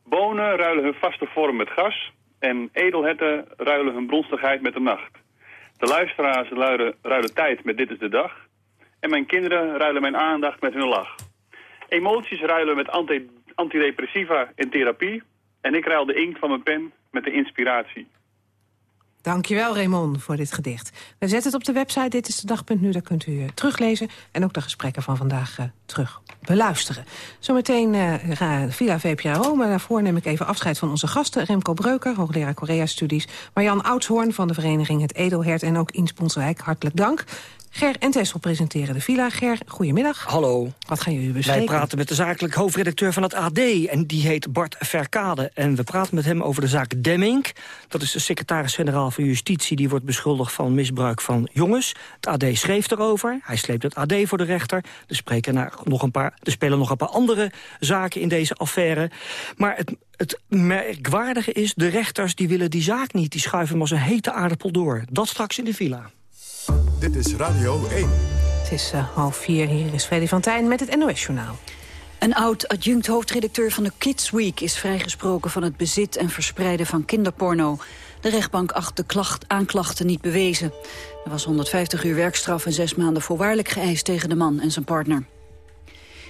Bonen ruilen hun vaste vorm met gas. En edelherten ruilen hun bronstigheid met de nacht. De luisteraars ruilen, ruilen tijd met Dit is de Dag. En mijn kinderen ruilen mijn aandacht met hun lach. Emoties ruilen met anti antidepressiva in therapie. En ik ruil de inkt van mijn pen met de inspiratie. Dankjewel, Raymond, voor dit gedicht. We zetten het op de website Dit is de Dag.nu. Daar kunt u uh, teruglezen en ook de gesprekken van vandaag uh, terug beluisteren. Zometeen uh, Villa VPRO, maar daarvoor neem ik even afscheid van onze gasten. Remco Breuker, hoogleraar Korea-studies. Marjan Oudshoorn van de vereniging Het Edelhert en ook Ins Ponswijk. Hartelijk dank. Ger en Tessel presenteren de Villa. Ger, goedemiddag. Hallo. Wat gaan jullie bespreken? Wij praten met de zakelijk hoofdredacteur van het AD. En die heet Bart Verkade. En we praten met hem over de zaak Demming. Dat is de secretaris-generaal van Justitie. Die wordt beschuldigd van misbruik van jongens. Het AD schreef erover. Hij sleept het AD voor de rechter. Er, spreken naar nog een paar, er spelen nog een paar andere zaken in deze affaire. Maar het, het merkwaardige is, de rechters die willen die zaak niet. Die schuiven hem als een hete aardappel door. Dat straks in de Villa. Dit is Radio 1. Het is uh, half vier, hier is Freddy van Tijn met het NOS-journaal. Een oud-adjunct hoofdredacteur van de Kids Week... is vrijgesproken van het bezit en verspreiden van kinderporno. De rechtbank acht de klacht, aanklachten niet bewezen. Er was 150 uur werkstraf en zes maanden voorwaardelijk geëist... tegen de man en zijn partner.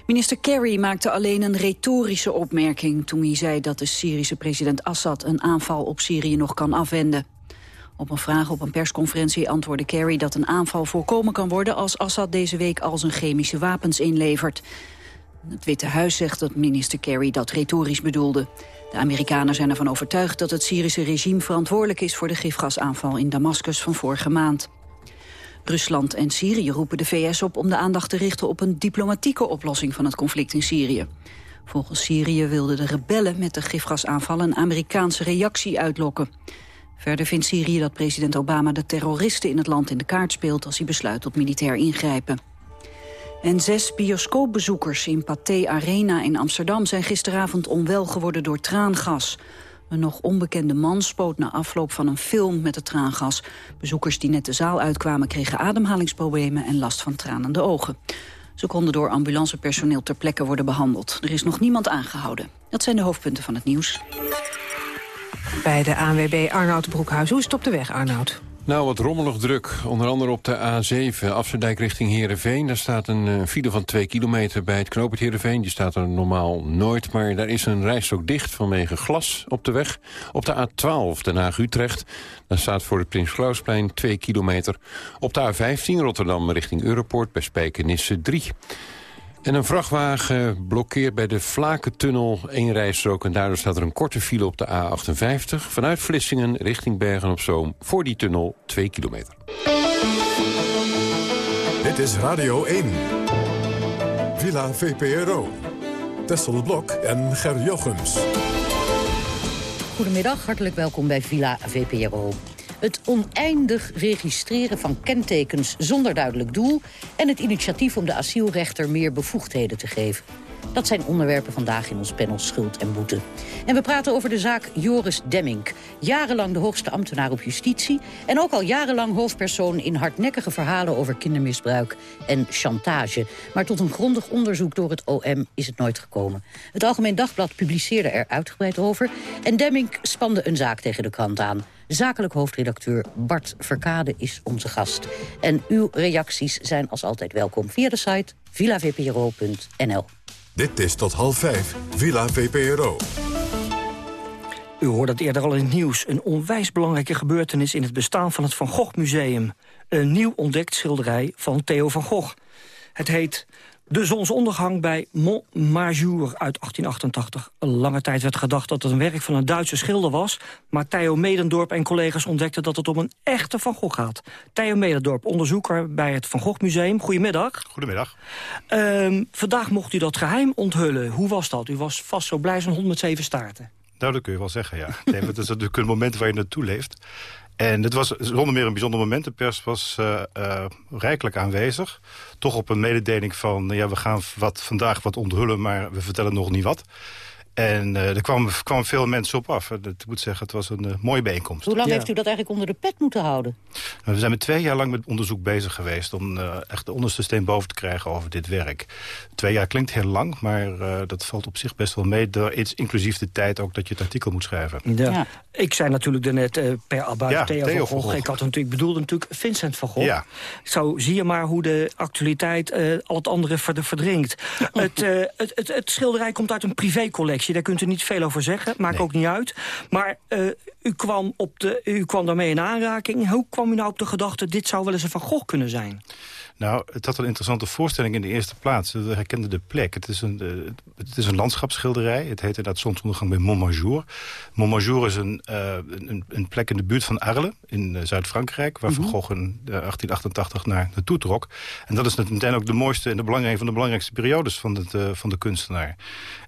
Minister Kerry maakte alleen een retorische opmerking... toen hij zei dat de Syrische president Assad een aanval op Syrië nog kan afwenden. Op een vraag op een persconferentie antwoordde Kerry dat een aanval voorkomen kan worden als Assad deze week al zijn chemische wapens inlevert. Het Witte Huis zegt dat minister Kerry dat retorisch bedoelde. De Amerikanen zijn ervan overtuigd dat het Syrische regime verantwoordelijk is voor de gifgasaanval in Damascus van vorige maand. Rusland en Syrië roepen de VS op om de aandacht te richten op een diplomatieke oplossing van het conflict in Syrië. Volgens Syrië wilden de rebellen met de gifgasaanval een Amerikaanse reactie uitlokken. Verder vindt Syrië dat president Obama de terroristen in het land in de kaart speelt... als hij besluit tot militair ingrijpen. En zes bioscoopbezoekers in Pathé Arena in Amsterdam... zijn gisteravond onwel geworden door traangas. Een nog onbekende man spoot na afloop van een film met het traangas. Bezoekers die net de zaal uitkwamen kregen ademhalingsproblemen... en last van tranende ogen. Ze konden door ambulancepersoneel ter plekke worden behandeld. Er is nog niemand aangehouden. Dat zijn de hoofdpunten van het nieuws. Bij de ANWB Arnoud Broekhuis. Hoe is het op de weg, Arnoud? Nou, wat rommelig druk. Onder andere op de A7, Afsluitdijk richting Heerenveen. Daar staat een uh, file van 2 kilometer bij het knooppunt Heerenveen. Die staat er normaal nooit, maar daar is een rijstrook dicht vanwege glas op de weg. Op de A12, Den Haag-Utrecht, daar staat voor het Prins Klausplein 2 kilometer. Op de A15, Rotterdam richting Europoort, bij Spijkenisse 3. En een vrachtwagen blokkeert bij de Vlakentunnel één rijstrook... en daardoor staat er een korte file op de A58... vanuit Vlissingen richting Bergen-op-Zoom... voor die tunnel 2 kilometer. Dit is Radio 1. Villa VPRO. Tessel Blok en Ger Jochems. Goedemiddag, hartelijk welkom bij Villa VPRO het oneindig registreren van kentekens zonder duidelijk doel... en het initiatief om de asielrechter meer bevoegdheden te geven. Dat zijn onderwerpen vandaag in ons panel Schuld en Boete. En we praten over de zaak Joris Demming. Jarenlang de hoogste ambtenaar op justitie... en ook al jarenlang hoofdpersoon in hardnekkige verhalen over kindermisbruik en chantage. Maar tot een grondig onderzoek door het OM is het nooit gekomen. Het Algemeen Dagblad publiceerde er uitgebreid over... en Demming spande een zaak tegen de krant aan. Zakelijk hoofdredacteur Bart Verkade is onze gast. En uw reacties zijn als altijd welkom via de site villavpro.nl. Dit is tot half vijf, Villa VPRO. U hoorde het eerder al in het nieuws. Een onwijs belangrijke gebeurtenis in het bestaan van het Van Gogh Museum. Een nieuw ontdekt schilderij van Theo van Gogh. Het heet de zonsondergang bij Montmajour uit 1888. Een lange tijd werd gedacht dat het een werk van een Duitse schilder was... maar Theo Medendorp en collega's ontdekten dat het om een echte Van Gogh gaat. Theo Medendorp, onderzoeker bij het Van Gogh Museum. Goedemiddag. Goedemiddag. Um, vandaag mocht u dat geheim onthullen. Hoe was dat? U was vast zo blij zo'n hond met zeven staarten. Nou, dat kun je wel zeggen, ja. nee, dat is natuurlijk een moment waar je naartoe leeft. En het was zonder meer een bijzonder moment. De pers was uh, rijkelijk aanwezig. Toch op een mededeling van, ja, we gaan wat, vandaag wat onthullen... maar we vertellen nog niet wat. En uh, er kwamen, kwamen veel mensen op af. Ik moet zeggen, het was een uh, mooie bijeenkomst. Hoe lang ja. heeft u dat eigenlijk onder de pet moeten houden? Nou, we zijn met twee jaar lang met onderzoek bezig geweest... om uh, echt de onderste steen boven te krijgen over dit werk. Twee jaar klinkt heel lang, maar dat valt op zich best wel mee. Door iets, inclusief de tijd ook dat je het artikel moet schrijven. Ja. ja. Ik zei natuurlijk daarnet per abuit ja, Theo, Theo van Gogh. Ik had natuurlijk, bedoelde natuurlijk Vincent van Gogh. Ja. Zo zie je maar hoe de actualiteit al het andere verdringt. het, het, het, het schilderij komt uit een privécollectie. Daar kunt u niet veel over zeggen, maakt nee. ook niet uit. Maar uh, u, kwam op de, u kwam daarmee in aanraking. Hoe kwam u nou op de gedachte, dit zou wel eens een Van Gogh kunnen zijn? Nou, het had een interessante voorstelling in de eerste plaats. We herkenden de plek. Het is een, uh, het is een landschapsschilderij. Het heet inderdaad zonsondergang bij Montmajour. Montmajour is een, uh, een, een, plek in de buurt van Arles, in uh, Zuid-Frankrijk... waar mm -hmm. Van Gogh in 1888 naar, naartoe trok. En dat is meteen ook de mooiste en de belangrijke, van de belangrijkste periodes van, het, van de kunstenaar.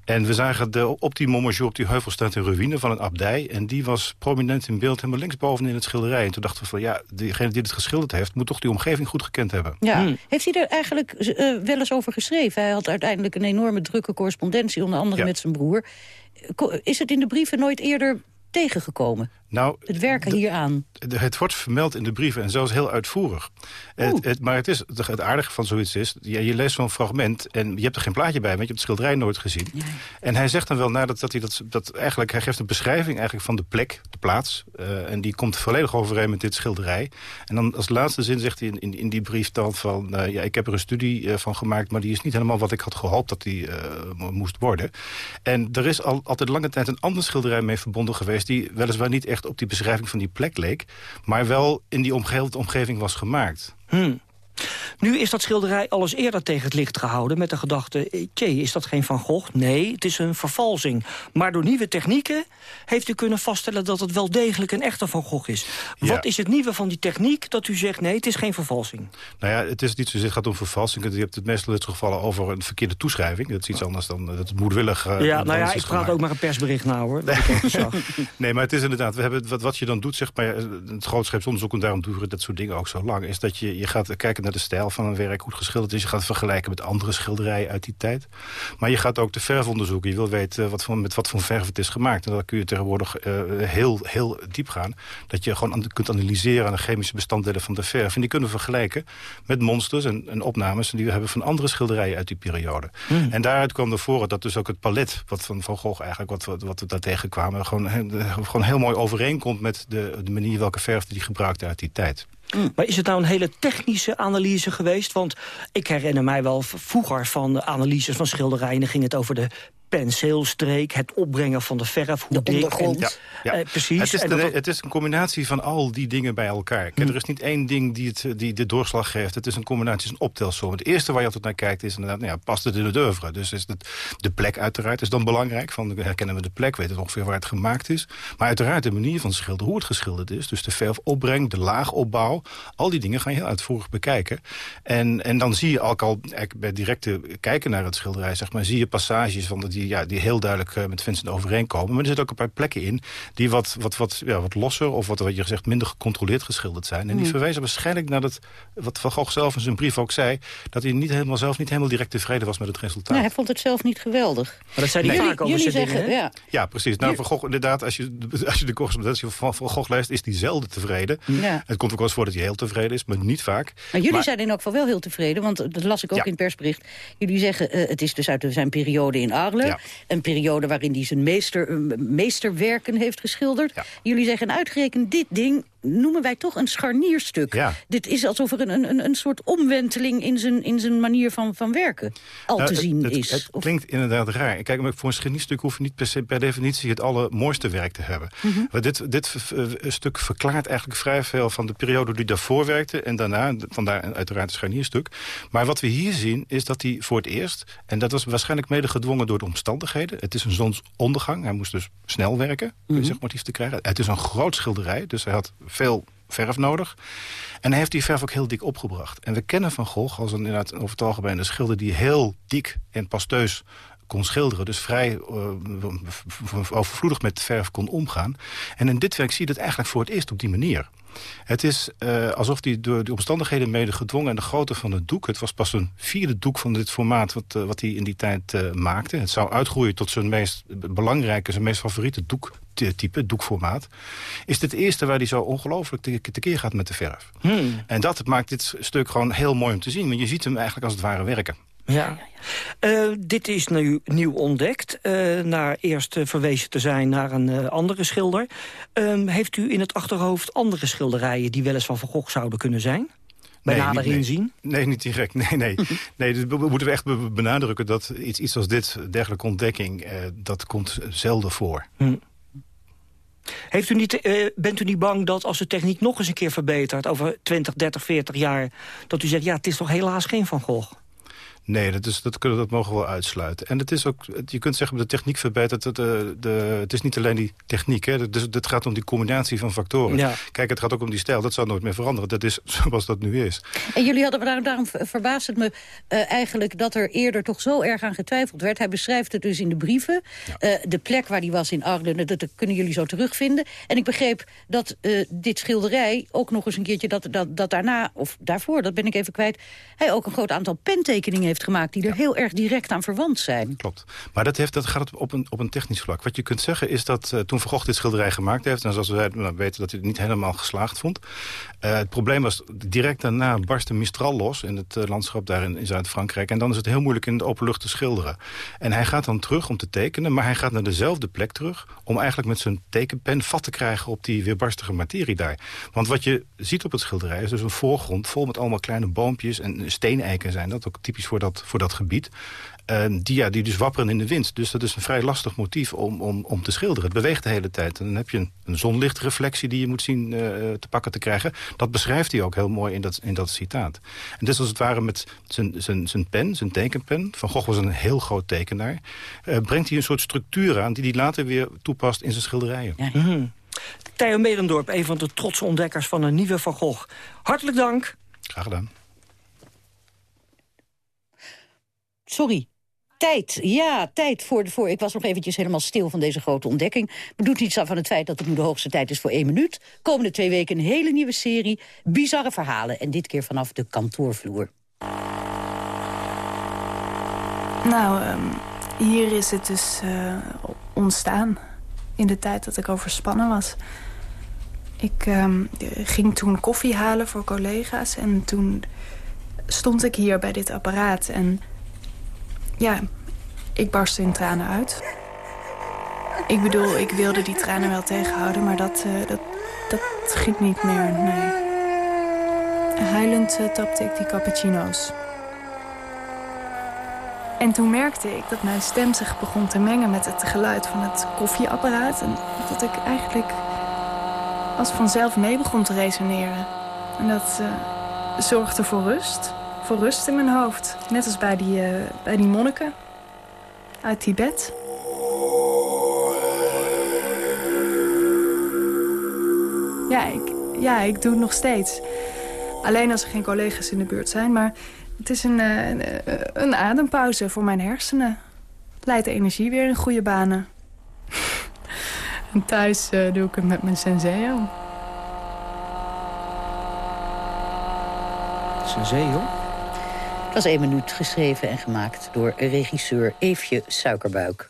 En we zagen de, op die op die heuvel staat een ruïne van een abdij. En die was prominent in beeld helemaal linksboven in het schilderij. En toen dachten we van ja, degene die het geschilderd heeft... moet toch die omgeving goed gekend hebben. Ja. Hmm. Heeft hij er eigenlijk uh, wel eens over geschreven? Hij had uiteindelijk een enorme drukke correspondentie... onder andere ja. met zijn broer. Is het in de brieven nooit eerder tegengekomen? Nou, het werken hieraan. Het wordt vermeld in de brieven en zelfs heel uitvoerig. Het, het, maar het, is, het aardige van zoiets is, ja, je leest zo'n fragment... en je hebt er geen plaatje bij, want je hebt het schilderij nooit gezien. Ja. En hij zegt dan wel nadat dat hij dat, dat eigenlijk... hij geeft een beschrijving eigenlijk van de plek, de plaats... Uh, en die komt volledig overeen met dit schilderij. En dan als laatste zin zegt hij in, in, in die brief dan van... Uh, ja, ik heb er een studie uh, van gemaakt, maar die is niet helemaal wat ik had gehoopt... dat die moest worden. En er is al, altijd lange tijd een ander schilderij mee verbonden geweest... die weliswaar niet echt op die beschrijving van die plek leek... maar wel in die omge omgeving was gemaakt. Hmm. Nu is dat schilderij alles eerder tegen het licht gehouden... met de gedachte, tje, is dat geen Van Gogh? Nee, het is een vervalsing. Maar door nieuwe technieken heeft u kunnen vaststellen... dat het wel degelijk een echte Van Gogh is. Ja. Wat is het nieuwe van die techniek dat u zegt... nee, het is geen vervalsing? Nou ja, het is niet zozeer het gaat om vervalsing. Je hebt het meestal dit gevallen over een verkeerde toeschrijving. Dat is iets anders dan dat het moedwillig... Uh, ja, nou ja, ik praat ook maar een persbericht nou, hoor. Dat nee, maar het is inderdaad... We hebben, wat, wat je dan doet, zeg maar... het grootscheepsonderzoek, en daarom we dat soort dingen ook zo lang... is dat je, je gaat kijken naar de stijl van een werk, hoe het geschilderd is. Je gaat het vergelijken met andere schilderijen uit die tijd. Maar je gaat ook de verf onderzoeken. Je wil weten wat voor, met wat voor verf het is gemaakt. En dan kun je tegenwoordig uh, heel, heel diep gaan. Dat je gewoon kunt analyseren aan de chemische bestanddelen van de verf. En die kunnen we vergelijken met monsters en, en opnames... die we hebben van andere schilderijen uit die periode. Mm. En daaruit kwam naar voren dat dus ook het palet wat van Van Gogh eigenlijk... wat, wat, wat we daar tegenkwamen, gewoon, gewoon heel mooi overeenkomt... met de, de manier welke verf die gebruikte uit die tijd. Mm. Maar is het nou een hele technische analyse geweest? Want ik herinner mij wel vroeger van analyses van schilderijen... ging het over de penseelstreek, het opbrengen van de verf, hoe de dik. En, ja, ja. Uh, precies. Het is, en de, dat, het is een combinatie van al die dingen bij elkaar. Kijk, er is niet één ding die, het, die de doorslag geeft. Het is een combinatie, een optelsom. Het eerste waar je altijd naar kijkt is inderdaad, nou ja, past het in het oeuvre? Dus is het, de plek uiteraard is dan belangrijk. Van, herkennen we de plek, weten we ongeveer waar het gemaakt is. Maar uiteraard de manier van schilderen, hoe het geschilderd is. Dus de verfopbreng, de laagopbouw. Al die dingen ga je heel uitvoerig bekijken. En, en dan zie je ook al, bij directe kijken naar het schilderij, zeg maar, zie je passages van die, ja, die heel duidelijk met Vincent overeenkomen. Maar er zitten ook een paar plekken in die wat, wat, wat, ja, wat losser... of wat, wat je gezegd minder gecontroleerd geschilderd zijn. En die Hmm. verwijzen waarschijnlijk naar dat, wat Van Gogh zelf in zijn brief ook zei... dat hij niet helemaal, zelf niet helemaal direct tevreden was met het resultaat. Nee, hij vond het zelf niet geweldig. Maar dat zei hij jullie, vaak over jullie zijn zeggen, dingen, ja. Ja, precies. Nou, Van Gogh, inderdaad, als je, als je de correspondentie van Van Gogh leest... is die zelden tevreden. Ja. Het komt ook wel eens voor dat hij heel tevreden is, maar niet vaak. Maar jullie Maar- zijn in elk geval wel heel tevreden, want dat las ik ook Ja. in het persbericht. Jullie zeggen, eh, het is dus uit zijn periode in Arles. Ja. Een periode waarin hij zijn meester, eh, meesterwerken heeft geschilderd. Jullie zeggen, en uitgerekend dit ding noemen wij toch een scharnierstuk. Ja. Dit is alsof er een, een, een soort omwenteling in zijn, in zijn manier van, van werken al Nou, te het- zien het, is. Het klinkt inderdaad raar. Kijk, maar voor een scharnierstuk hoef je niet per, se, per definitie het allermooiste werk te hebben. Maar dit, dit stuk verklaart eigenlijk vrij veel van de periode die daarvoor werkte... en daarna, vandaar uiteraard een scharnierstuk. Maar wat we hier zien is dat hij voor het eerst... en dat was waarschijnlijk mede gedwongen door de omstandigheden... het is een zonsondergang, hij moest dus snel werken... om zeg motief te krijgen. Het is een groot schilderij, dus hij had veel verf nodig. En hij heeft die verf ook heel dik opgebracht. En we kennen Van Gogh als een, inderdaad, over het algemeen een schilder... die heel dik en pasteus kon schilderen. Dus vrij uh, overvloedig met verf kon omgaan. En in dit werk zie je dat eigenlijk voor het eerst op die manier. Het is uh, alsof hij door de omstandigheden mede gedwongen... en de grootte van het doek... het was pas een vierde doek van dit formaat... wat, uh, wat hij in die tijd uh, maakte. Het zou uitgroeien tot zijn meest belangrijke... zijn meest favoriete doektype, doekformaat. Is dit het eerste waar hij zo ongelooflijk te, tekeer gaat met de verf. Hmm. En dat maakt dit stuk gewoon heel mooi om te zien. Want je ziet hem eigenlijk als het ware werken. Ja. Uh, dit is nu nieuw ontdekt, uh, na eerst uh, verwezen te zijn naar een andere schilder. Um, heeft u in het achterhoofd andere schilderijen die wel eens van Van Gogh zouden kunnen zijn? Bij nee, nader inzien? Nee, nee, niet direct. Nee, nee. nee dus moeten we echt benadrukken dat iets, iets als dit, dergelijke ontdekking, dat komt zelden voor. Hm. Heeft u niet, uh, bent u niet bang dat als de techniek nog eens een keer verbetert... over 20, 30, 40 jaar, dat u zegt... ja, het is toch helaas geen Van Gogh? Nee, dat, is, dat, kunnen, dat mogen we wel uitsluiten. En het is ook, je kunt zeggen, de techniek verbetert. Het, de, de, het is niet alleen die techniek. Hè. Het, het gaat om die combinatie van factoren. Ja. Kijk, het gaat ook om die stijl. Dat zal nooit meer veranderen. Dat is zoals dat nu is. En jullie hadden, daarom, daarom verbaast het me uh, eigenlijk... dat er eerder toch zo erg aan getwijfeld werd. Hij beschrijft het dus in de brieven. Uh, de plek waar hij was in Arlen, dat, dat, kunnen jullie zo terugvinden. En ik begreep dat uh, dit schilderij ook nog eens een keertje... Dat, dat, dat daarna, of daarvoor, dat ben ik even kwijt... hij ook een groot aantal pentekeningen heeft gemaakt... die er heel erg direct aan verwant zijn. Klopt. Maar dat, heeft, dat gaat op een, op een technisch vlak. Wat je kunt zeggen is dat uh, toen Van Gogh dit schilderij gemaakt heeft... en zoals we nou, weten dat hij het niet helemaal geslaagd vond... Uh, het probleem was, direct daarna barstte Mistral los... in het uh, landschap daar in, in Zuid-Frankrijk. En dan is het heel moeilijk in de open lucht te schilderen. En hij gaat dan terug om te tekenen... maar hij gaat naar dezelfde plek terug... om eigenlijk met zijn tekenpen vat te krijgen op die weerbarstige materie daar. Want wat je ziet op het schilderij is dus een voorgrond... vol met allemaal kleine boompjes en steeneiken zijn dat. Ook typisch voor dat, voor dat gebied. Uh, die, ja, die dus wapperen in de wind. Dus dat is een vrij lastig motief om, om, om te schilderen. Het beweegt de hele tijd. En dan heb je een, een zonlichtreflectie die je moet zien uh, te pakken te krijgen. Dat beschrijft hij ook heel mooi in dat, in dat citaat. En dus als het ware met zijn, zijn, zijn pen, zijn tekenpen... Van Gogh was een heel groot tekenaar... Uh, brengt hij een soort structuur aan die hij later weer toepast in zijn schilderijen. Ja. Mm -hmm. Theo Merendorp, een van de trotse ontdekkers van een nieuwe Van Gogh. Hartelijk dank. Graag gedaan. Sorry. Tijd, ja, tijd voor, voor... Ik was nog eventjes helemaal stil van deze grote ontdekking. Maar doet niets af van het feit dat het nu de hoogste tijd is voor één minuut. Komende twee weken een hele nieuwe serie. Bizarre verhalen. En dit keer vanaf de kantoorvloer. Nou, um, hier is het dus uh, ontstaan. In de tijd dat ik overspannen was. Ik um, ging toen koffie halen voor collega's. En toen stond ik hier bij dit apparaat. En ja, ik barstte in tranen uit. Ik bedoel, ik wilde die tranen wel tegenhouden, maar dat, uh, dat, dat ging niet meer, nee. Huilend uh, tapte ik die cappuccino's. En toen merkte ik dat mijn stem zich begon te mengen met het geluid van het koffieapparaat. En dat ik eigenlijk als vanzelf mee begon te resoneren. En dat uh, zorgde voor rust rust in mijn hoofd. Net als bij die, uh, bij die monniken uit Tibet. Ja ik, ja, ik doe het nog steeds. Alleen als er geen collega's in de buurt zijn. Maar het is een, uh, een, een adempauze voor mijn hersenen. Leidt de energie weer in goede banen. en thuis doe ik het met mijn senseo. Senseo? Dat is één minuut geschreven en gemaakt door regisseur Eefje Suikerbuik.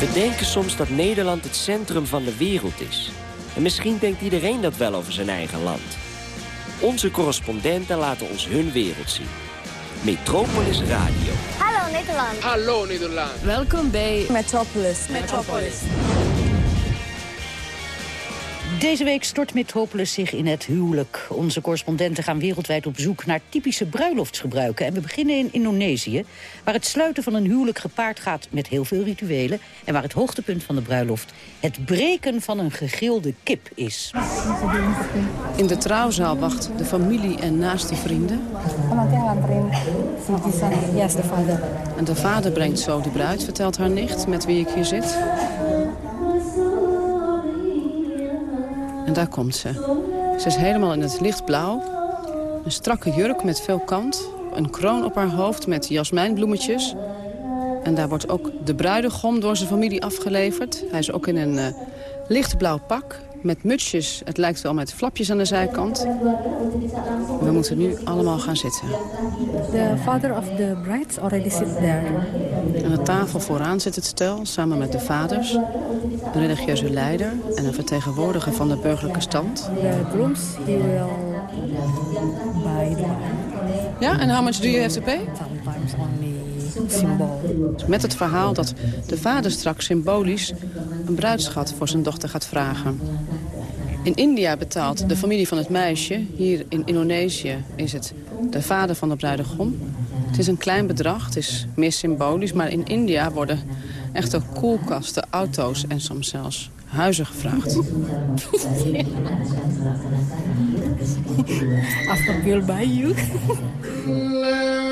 We denken soms dat Nederland het centrum van de wereld is. En misschien denkt iedereen dat wel over zijn eigen land. Onze correspondenten laten ons hun wereld zien. Metropolis Radio. Hallo Nederland. Hallo Nederland. Welkom bij Metropolis. Metropolis. Deze week stort Metropolis zich in het huwelijk. Onze correspondenten gaan wereldwijd op zoek naar typische bruiloftsgebruiken. En we beginnen in Indonesië, waar het sluiten van een huwelijk gepaard gaat met heel veel rituelen. En waar het hoogtepunt van de bruiloft het breken van een gegrilde kip is. In de trouwzaal wacht de familie en naaste vrienden. En de vader brengt zo de bruid, vertelt haar nicht, met wie ik hier zit. En daar komt ze. Ze is helemaal in het lichtblauw. Een strakke jurk met veel kant. Een kroon op haar hoofd met jasmijnbloemetjes. En daar wordt ook de bruidegom door zijn familie afgeleverd. Hij is ook in een uh, lichtblauw pak. Met mutsjes, het lijkt wel met flapjes aan de zijkant. We moeten nu allemaal gaan zitten. The father of the bride already sits there. Aan de tafel vooraan zit het stel, samen met de vaders, een religieuze leider en een vertegenwoordiger van de burgerlijke stand. The grooms, he will buy the Ja, en how much do you have to pay? Sometimes only Met het verhaal dat de vader straks symbolisch een bruidschat voor zijn dochter gaat vragen. In India betaalt de familie van het meisje. Hier in Indonesië is het de vader van de bruidegom. Het is een klein bedrag, het is meer symbolisch. Maar in India worden Echte koelkasten, auto's en soms zelfs huizen gevraagd. After bij you.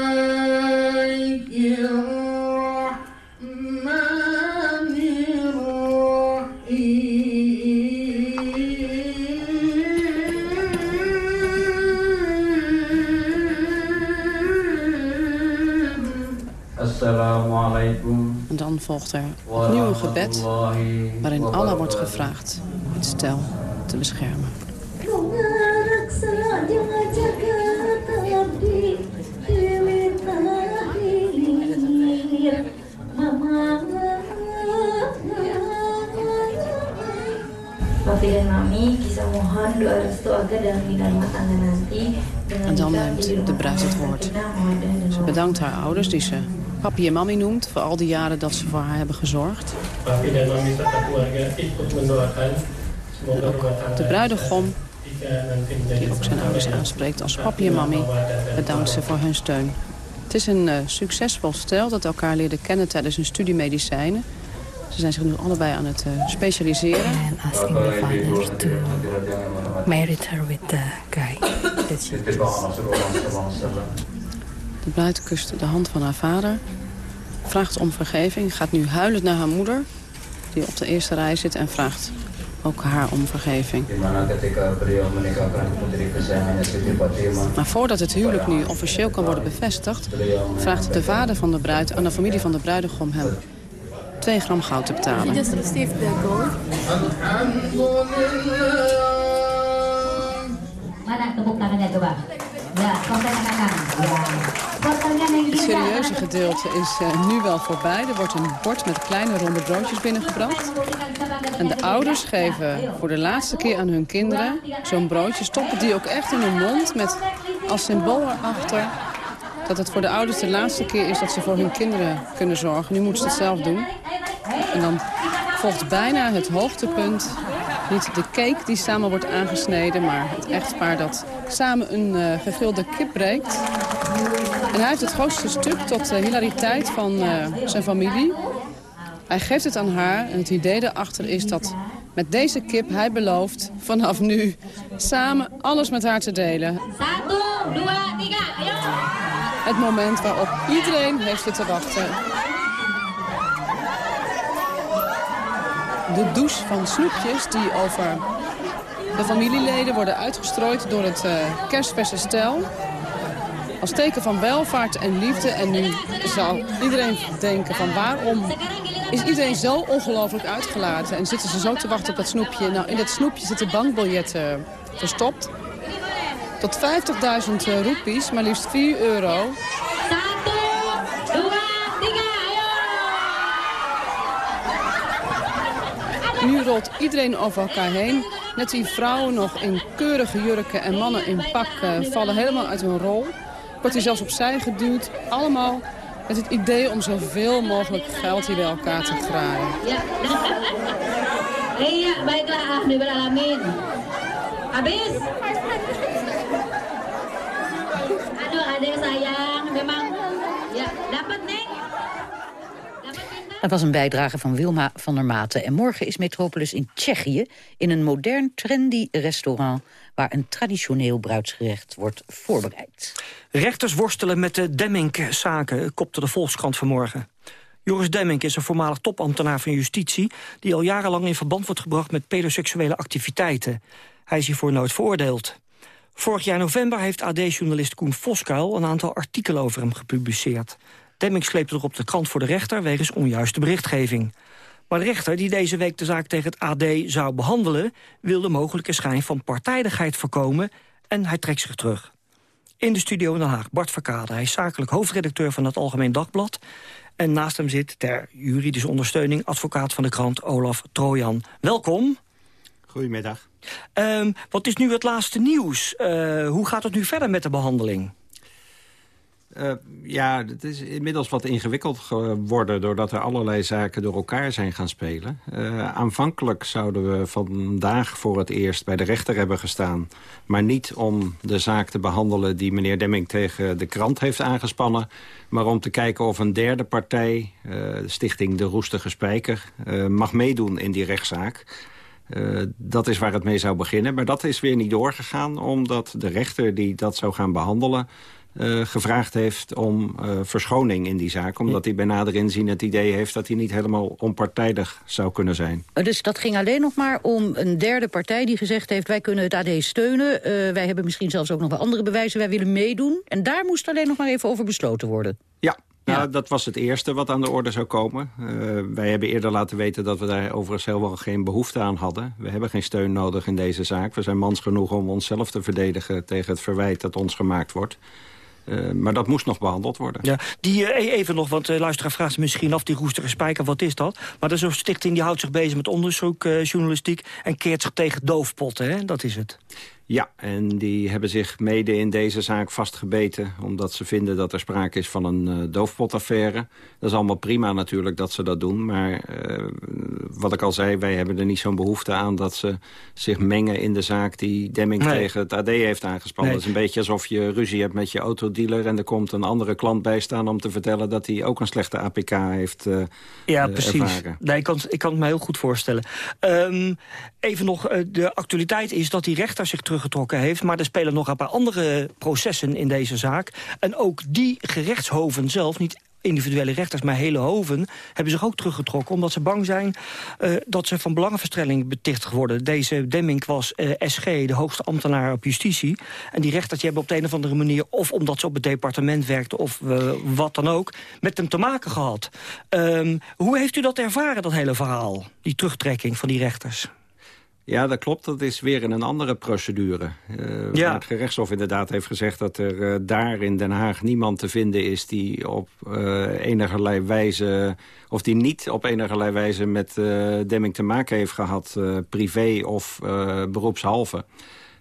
En dan volgt er opnieuw een gebed waarin Allah wordt gevraagd het stel te beschermen. Mohon doa restu agar dalam bidang rumah tangga nanti En dan neemt de bruid het woord. Ze bedankt haar ouders, die ze papi en mami noemt... voor al die jaren dat ze voor haar hebben gezorgd. Tangga De bruidegom, die ook zijn ouders aanspreekt als papi en mami... bedankt ze voor hun steun. Het is een eh, succesvol stel dat elkaar leerde kennen tijdens hun studie medicijnen. Ze zijn zich nu allebei aan het eh, specialiseren. And asking the father to marry her with the guy that she De bruid kust de hand van haar vader, vraagt om vergeving... gaat nu huilend naar haar moeder, die op de eerste rij zit... en vraagt ook haar om vergeving. Maar voordat het huwelijk nu officieel kan worden bevestigd... vraagt de vader van de bruid aan de familie van de bruidegom hem 2 gram goud te betalen. just received the gold. Yang Het serieuze gedeelte is eh, nu wel voorbij. Er wordt een bord met kleine ronde broodjes binnengebracht. En de ouders geven voor de laatste keer aan hun kinderen zo'n broodje. Stoppen die ook echt in hun mond met als symbool erachter... dat het voor de ouders de laatste keer is dat ze voor hun kinderen kunnen zorgen. Nu moeten ze het zelf doen. En dan volgt bijna het hoogtepunt. Niet de cake die samen wordt aangesneden, maar het echtpaar dat samen een uh, gegrilde kip breekt. En hij heeft het grootste stuk tot de hilariteit van uh, zijn familie. Hij geeft het aan haar en het idee daarachter is dat met deze kip hij belooft vanaf nu samen alles met haar te delen. Het moment waarop iedereen heeft zitten wachten. De douche van snoepjes die over de familieleden worden uitgestrooid door het uh. Als teken van welvaart en liefde. En nu zal iedereen denken van waarom is iedereen zo ongelooflijk uitgelaten. En zitten ze zo te wachten op dat snoepje. Nou, in dat snoepje zitten bankbiljetten verstopt. Tot 50.000 roepies, maar liefst 4 euro. Nu rolt iedereen over elkaar heen. Net die vrouwen nog in keurige jurken en mannen in pak uh, vallen helemaal uit hun rol. Wordt hij zelfs opzij geduwd. Allemaal met het idee om zoveel mogelijk geld hier bij elkaar te graaien. Ja. Baiklah ahli beralamin. Habis? Dat was een bijdrage van Wilma van der Maten. En morgen is Metropolis in Tsjechië... in een modern, trendy restaurant... waar een traditioneel bruidsgerecht wordt voorbereid. Rechters worstelen met de Demmink-zaken, kopte de Volkskrant vanmorgen. Joris Demmink is een voormalig topambtenaar van justitie... die al jarenlang in verband wordt gebracht met pedoseksuele activiteiten. Hij is hiervoor nooit veroordeeld. Vorig jaar november heeft AD-journalist Koen Voskuil... een aantal artikelen over hem gepubliceerd. Demming sleepte er op de krant voor de rechter wegens onjuiste berichtgeving. Maar de rechter, die deze week de zaak tegen het AD zou behandelen... wil de mogelijke schijn van partijdigheid voorkomen en hij trekt zich terug. In de studio in Den Haag, Bart Verkade. Hij is zakelijk hoofdredacteur van het Algemeen Dagblad. En naast hem zit ter juridische ondersteuning... advocaat van de krant Olaf Trojan. Welkom. Goedemiddag. Um, wat is nu het laatste nieuws? Uh, hoe gaat het nu verder met de behandeling? Uh, ja, het is inmiddels wat ingewikkeld geworden... doordat er allerlei zaken door elkaar zijn gaan spelen. Uh, aanvankelijk zouden we vandaag voor het eerst bij de rechter hebben gestaan... maar niet om de zaak te behandelen die meneer Demming tegen de krant heeft aangespannen... maar om te kijken of een derde partij, uh, Stichting De Roestige Spijker... mag meedoen in die rechtszaak... Dat is waar het mee zou beginnen. Maar dat is weer niet doorgegaan, omdat de rechter die dat zou gaan behandelen... Uh, gevraagd heeft om uh, verschoning in die zaak. Omdat hij bij nader inzien het idee heeft dat hij niet helemaal onpartijdig zou kunnen zijn. Dus dat ging alleen nog maar om een derde partij die gezegd heeft... wij kunnen het AD steunen, wij hebben misschien zelfs ook nog wel andere bewijzen... wij willen meedoen. En daar moest alleen nog maar even over besloten worden. Ja, nou, dat was het eerste wat aan de orde zou komen. Uh, wij hebben eerder laten weten dat we daar overigens helemaal geen behoefte aan hadden. We hebben geen steun nodig in deze zaak. We zijn mans genoeg om onszelf te verdedigen tegen het verwijt dat ons gemaakt wordt. Uh, maar dat moest nog behandeld worden. Ja, die, uh, even nog, want de luisteraar vraagt zich misschien af... die roestige spijker, wat is dat? Maar dat is een stichting die houdt zich bezig met onderzoekjournalistiek... en keert zich tegen doofpotten, hè? dat is het. Ja, en die hebben zich mede in deze zaak vastgebeten... omdat ze vinden dat er sprake is van een uh, doofpotaffaire. Dat is allemaal prima natuurlijk dat ze dat doen. Maar uh, wat ik al zei, wij hebben er niet zo'n behoefte aan... dat ze zich mengen in de zaak die Demming nee. tegen het AD heeft aangespannen. Nee. Het is een beetje alsof je ruzie hebt met je autodealer... en er komt een andere klant bij staan om te vertellen... dat hij ook een slechte APK heeft uh, Ja, precies. Ervaren. Nee, ik, kan, ik kan het me heel goed voorstellen. Um, even nog, de actualiteit is dat die rechter zich terug teruggetrokken heeft. Maar er spelen nog een paar andere processen in deze zaak. En ook die gerechtshoven zelf, niet individuele rechters, maar hele hoven... hebben zich ook teruggetrokken omdat ze bang zijn... Uh, dat ze van belangenverstrengeling beticht worden. Deze Demming was uh, SG, de hoogste ambtenaar op justitie. En die rechters hebben op de een of andere manier... of omdat ze op het departement werkten of uh, wat dan ook... met hem te maken gehad. Um, hoe heeft u dat ervaren, dat hele verhaal? Die terugtrekking van die rechters? Ja, dat klopt. Dat is weer in een andere procedure. Uh, ja. Het gerechtshof inderdaad heeft gezegd dat er uh, daar in Den Haag niemand te vinden is... die op uh, enige wijze, of die niet op enige wijze met Demming te maken heeft gehad... privé of beroepshalve.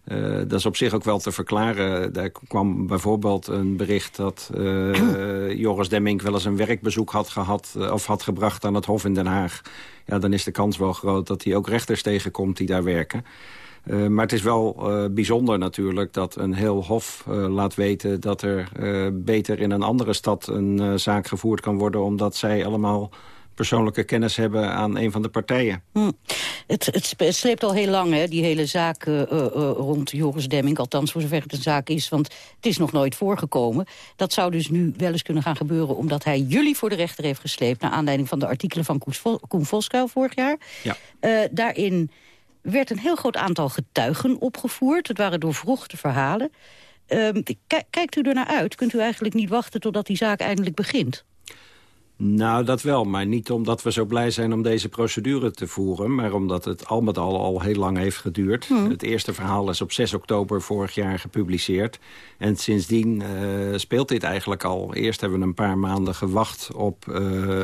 Uh, dat is op zich ook wel te verklaren. Daar kwam bijvoorbeeld een bericht dat uh, Joris Demming wel eens een werkbezoek had gehad... of had gebracht aan het Hof in Den Haag. Ja, dan is de kans wel groot dat hij ook rechters tegenkomt die daar werken. Maar het is wel bijzonder natuurlijk dat een heel hof laat weten... dat er beter in een andere stad een zaak gevoerd kan worden... omdat zij allemaal persoonlijke kennis hebben aan een van de partijen. Hm. Het, het, sleept al heel lang, hè, die hele zaak uh, uh, rond Joris Demming. Althans, voor zover het een zaak is, want het is nog nooit voorgekomen. Dat zou dus nu wel eens kunnen gaan gebeuren... omdat hij jullie voor de rechter heeft gesleept... naar aanleiding van de artikelen van Koen Voskuil vorig jaar. Ja. Uh, daarin werd een heel groot aantal getuigen opgevoerd. Het waren doorvrochte verhalen. Ehm, kijkt u er naar uit? Kunt u eigenlijk niet wachten totdat die zaak eindelijk begint? Nou, dat wel, maar niet omdat we zo blij zijn om deze procedure te voeren... maar omdat het al met al al heel lang heeft geduurd. Hmm. Het eerste verhaal is op 6 oktober vorig jaar gepubliceerd. En sindsdien uh, speelt dit eigenlijk al. Eerst hebben we een paar maanden gewacht op uh,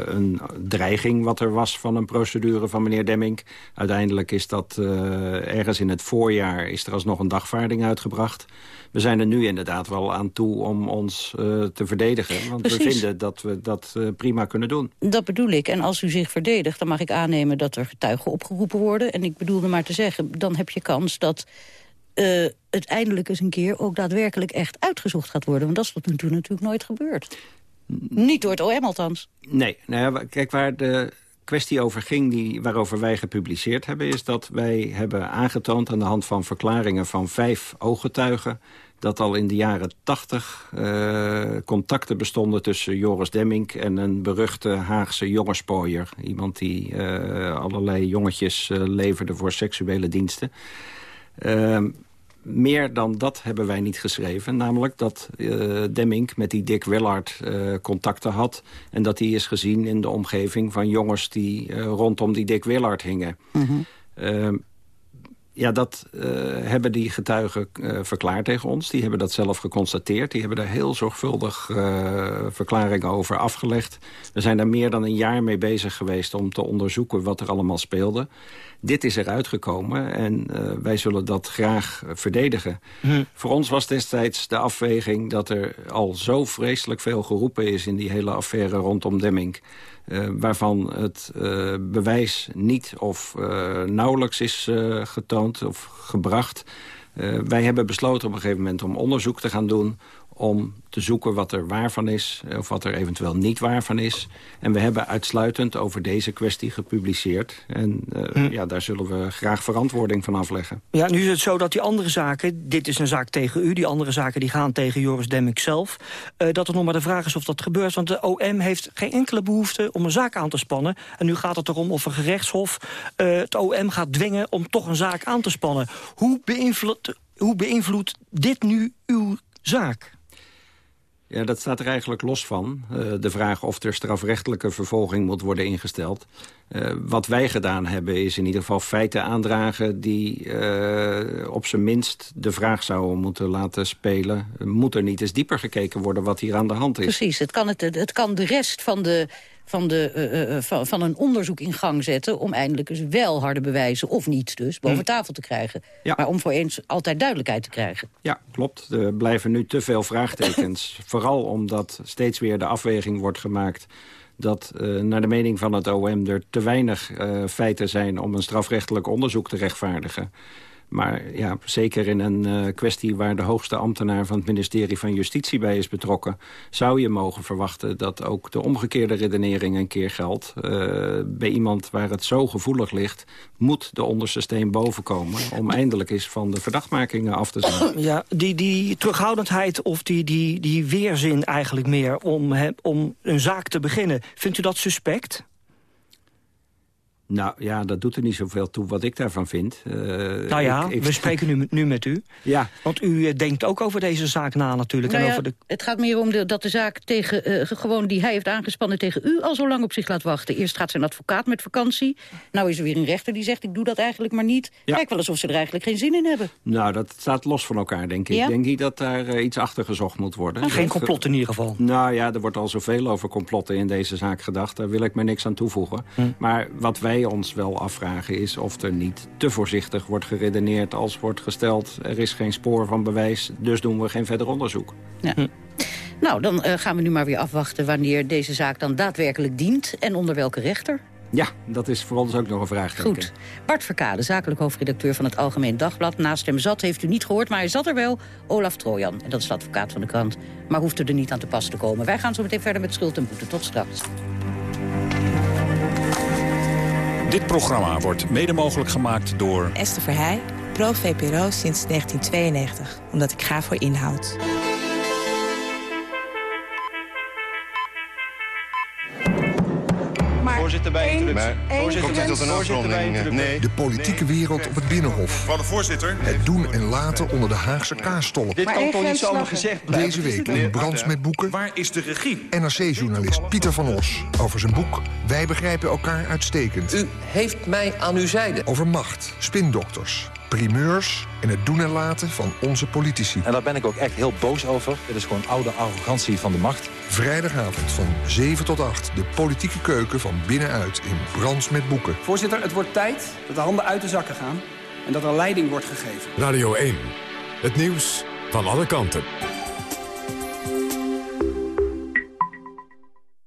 een dreiging... wat er was van een procedure van meneer Demming. Uiteindelijk is dat uh, ergens in het voorjaar... is er alsnog een dagvaarding uitgebracht we zijn er nu inderdaad wel aan toe om ons uh, te verdedigen. Want Precies. we vinden dat we dat uh, prima kunnen doen. Dat bedoel ik. En als u zich verdedigt, dan mag ik aannemen dat er getuigen opgeroepen worden. En ik bedoelde maar te zeggen, dan heb je kans dat... Uh, het eindelijk eens een keer ook daadwerkelijk echt uitgezocht gaat worden. Want dat is tot nu toe natuurlijk nooit gebeurd. Niet door het OM althans. Nee, nou ja, kijk waar de kwestie over ging die, waarover wij gepubliceerd hebben... is dat wij hebben aangetoond aan de hand van verklaringen van vijf ooggetuigen... dat al in de jaren tachtig uh, contacten bestonden tussen Joris Demming... en een beruchte Haagse jongenspooier. Iemand die uh, allerlei jongetjes uh, leverde voor seksuele diensten. Ehm, meer dan dat hebben wij niet geschreven. Namelijk dat Demming met die Dick Willard contacten had. En dat die is gezien in de omgeving van jongens die rondom die Dick Willard hingen. Mm -hmm. Ja, dat uh, hebben die getuigen uh, verklaard tegen ons. Die hebben dat zelf geconstateerd. Die hebben daar heel zorgvuldig uh, verklaringen over afgelegd. We zijn daar meer dan een jaar mee bezig geweest... om te onderzoeken wat er allemaal speelde. Dit is eruit gekomen en wij zullen dat graag verdedigen. Hm. Voor ons was destijds de afweging dat er al zo vreselijk veel geroepen is... in die hele affaire rondom Demming uh, waarvan het uh, bewijs niet of nauwelijks is getoond of gebracht. wij hebben besloten op een gegeven moment om onderzoek te gaan doen om te zoeken wat er waar van is... of wat er eventueel niet waar van is. En we hebben uitsluitend over deze kwestie gepubliceerd. En uh, hm. ja, daar zullen we graag verantwoording van afleggen. Ja, nu is het zo dat die andere zaken... dit is een zaak tegen u, die andere zaken die gaan tegen Joris Demmink zelf... Uh, dat er nog maar de vraag is of dat gebeurt. Want de OM heeft geen enkele behoefte om een zaak aan te spannen. En nu gaat het erom of een gerechtshof uh, het OM gaat dwingen... om toch een zaak aan te spannen. Hoe beïnvloedt, hoe beïnvloedt dit nu uw zaak? Ja, dat staat er eigenlijk los van. Uh, de vraag of er strafrechtelijke vervolging moet worden ingesteld. Uh, wat wij gedaan hebben is in ieder geval feiten aandragen... die uh, op zijn minst de vraag zouden moeten laten spelen. Moet er niet eens dieper gekeken worden wat hier aan de hand is? Precies, het kan, het, het kan de rest van de van, de, uh, uh, van, van, een onderzoek in gang zetten... om eindelijk eens wel harde bewijzen, of niet dus, boven hm. tafel te krijgen. Ja. Maar om voor eens altijd duidelijkheid te krijgen. Ja, klopt. Er blijven nu te veel vraagtekens. Vooral omdat steeds weer de afweging wordt gemaakt dat uh, naar de mening van het OM er te weinig uh, feiten zijn... om een strafrechtelijk onderzoek te rechtvaardigen. Maar ja, zeker in een uh, kwestie waar de hoogste ambtenaar van het ministerie van Justitie bij is betrokken... zou je mogen verwachten dat ook de omgekeerde redenering een keer geldt. Uh, bij iemand waar het zo gevoelig ligt, moet de onderste steen boven komen... om eindelijk eens van de verdachtmakingen af te zijn. Ja, die, die terughoudendheid of die, die, die weerzin eigenlijk meer om, om een zaak te beginnen... vindt u dat suspect? Nou ja, dat doet er niet zoveel toe wat ik daarvan vind. Uh, nou ja, ik, ik... we spreken nu, nu met u. Ja. Want u uh, denkt ook over deze zaak na natuurlijk. Nou en ja, over de... Het gaat meer om de, dat de zaak tegen, uh, gewoon die hij heeft aangespannen tegen u... al zo lang op zich laat wachten. Eerst gaat zijn advocaat met vakantie. Nou is er weer een rechter die zegt, ik doe dat eigenlijk maar niet. Ja. Kijk wel alsof ze er eigenlijk geen zin in hebben. Nou, dat staat los van elkaar, denk ik. Ja? Ik denk niet dat daar iets achter gezocht moet worden. geen complot in ieder geval. Nou ja, er wordt al zoveel over complotten in deze zaak gedacht. Daar wil ik me niks aan toevoegen. Hm. Maar wat wij ons wel af vragen is of er niet te voorzichtig wordt geredeneerd... als wordt gesteld, er is geen spoor van bewijs, dus doen we geen verder onderzoek. Ja. Hm. Nou, dan uh, gaan we nu maar weer afwachten wanneer deze zaak dan daadwerkelijk dient... en onder welke rechter. Ja, dat is voor ons ook nog een vraag. Goed. Bart Verkade, zakelijk hoofdredacteur van het Algemeen Dagblad. Naast hem zat, heeft u niet gehoord, maar hij zat er wel. Olaf Trojan, en dat is de advocaat van de krant. Maar hoeft er niet aan te pas te komen. Wij gaan zo meteen verder met schuld en boete. Tot straks. Dit programma wordt mede mogelijk gemaakt door... Esther Verheij, pro-VPRO sinds 1992. Omdat ik ga voor inhoud. Voorzitter bij introductie. Voorzitter, komt tot een afronding? Nee. De politieke wereld op het Binnenhof. Van de voorzitter. Het doen en laten onder de Haagse kaastollen. Dit kan toch niet zomaar gezegd blijven? Deze week in Brands met Boeken. Waar is de regie? NRC-journalist Pieter van Os. Over zijn boek Wij begrijpen elkaar uitstekend. U heeft mij aan uw zijde. Over macht, spindokters, primeurs en het doen en laten van onze politici. En daar ben ik ook echt heel boos over. Dit is gewoon oude arrogantie van de macht. Vrijdagavond van 7 tot 8. De politieke keuken van binnenuit in Brands met Boeken. Voorzitter, het wordt tijd dat de handen uit de zakken gaan... en dat er leiding wordt gegeven. Radio 1. Het nieuws van alle kanten.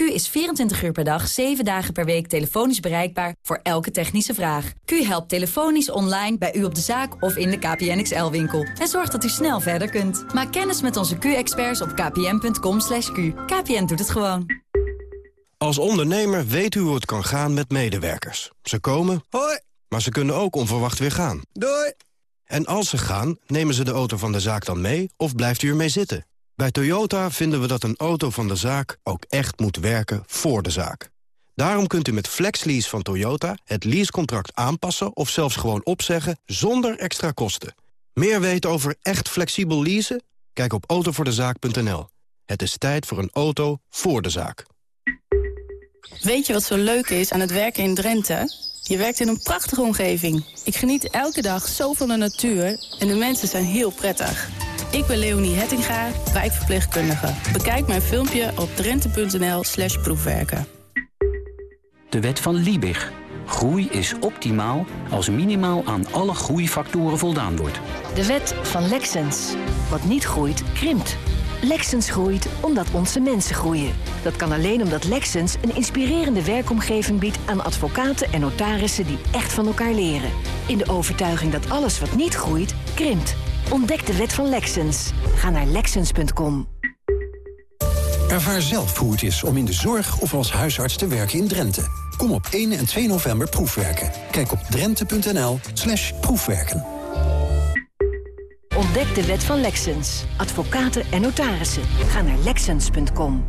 Q is 24 uur per dag, 7 dagen per week telefonisch bereikbaar voor elke technische vraag. Q helpt telefonisch online bij u op de zaak of in de KPN XL-winkel. En zorgt dat u snel verder kunt. Maak kennis met onze Q-experts op kpn.com. /q. KPN doet het gewoon. Als ondernemer weet u hoe het kan gaan met medewerkers. Ze komen, Hoi. maar ze kunnen ook onverwacht weer gaan. Doei. En als ze gaan, nemen ze de auto van de zaak dan mee of blijft u ermee zitten? Bij Toyota vinden we dat een auto van de zaak ook echt moet werken voor de zaak. Daarom kunt u met FlexLease van Toyota het leasecontract aanpassen... of zelfs gewoon opzeggen zonder extra kosten. Meer weten over echt flexibel leasen? Kijk op autovoordezaak.nl. Het is tijd voor een auto voor de zaak. Weet je wat zo leuk is aan het werken in Drenthe? Je werkt in een prachtige omgeving. Ik geniet elke dag zo van de natuur en de mensen zijn heel prettig. Ik ben Leonie Hettinga, wijkverpleegkundige. Bekijk mijn filmpje op drenthe.nl slash proefwerken. De wet van Liebig. Groei is optimaal als minimaal aan alle groeifactoren voldaan wordt. De wet van Lexens. Wat niet groeit, krimpt. Lexens groeit omdat onze mensen groeien. Dat kan alleen omdat Lexens een inspirerende werkomgeving biedt aan advocaten en notarissen die echt van elkaar leren. In de overtuiging dat alles wat niet groeit, krimpt. Ontdek de wet van Lexens. Ga naar Lexens.com. Ervaar zelf hoe het is om in de zorg of als huisarts te werken in Drenthe. Kom op 1 en 2 november proefwerken. Kijk op drenthe.nl slash proefwerken. Ontdek de wet van Lexens. Advocaten en notarissen. Ga naar Lexens.com.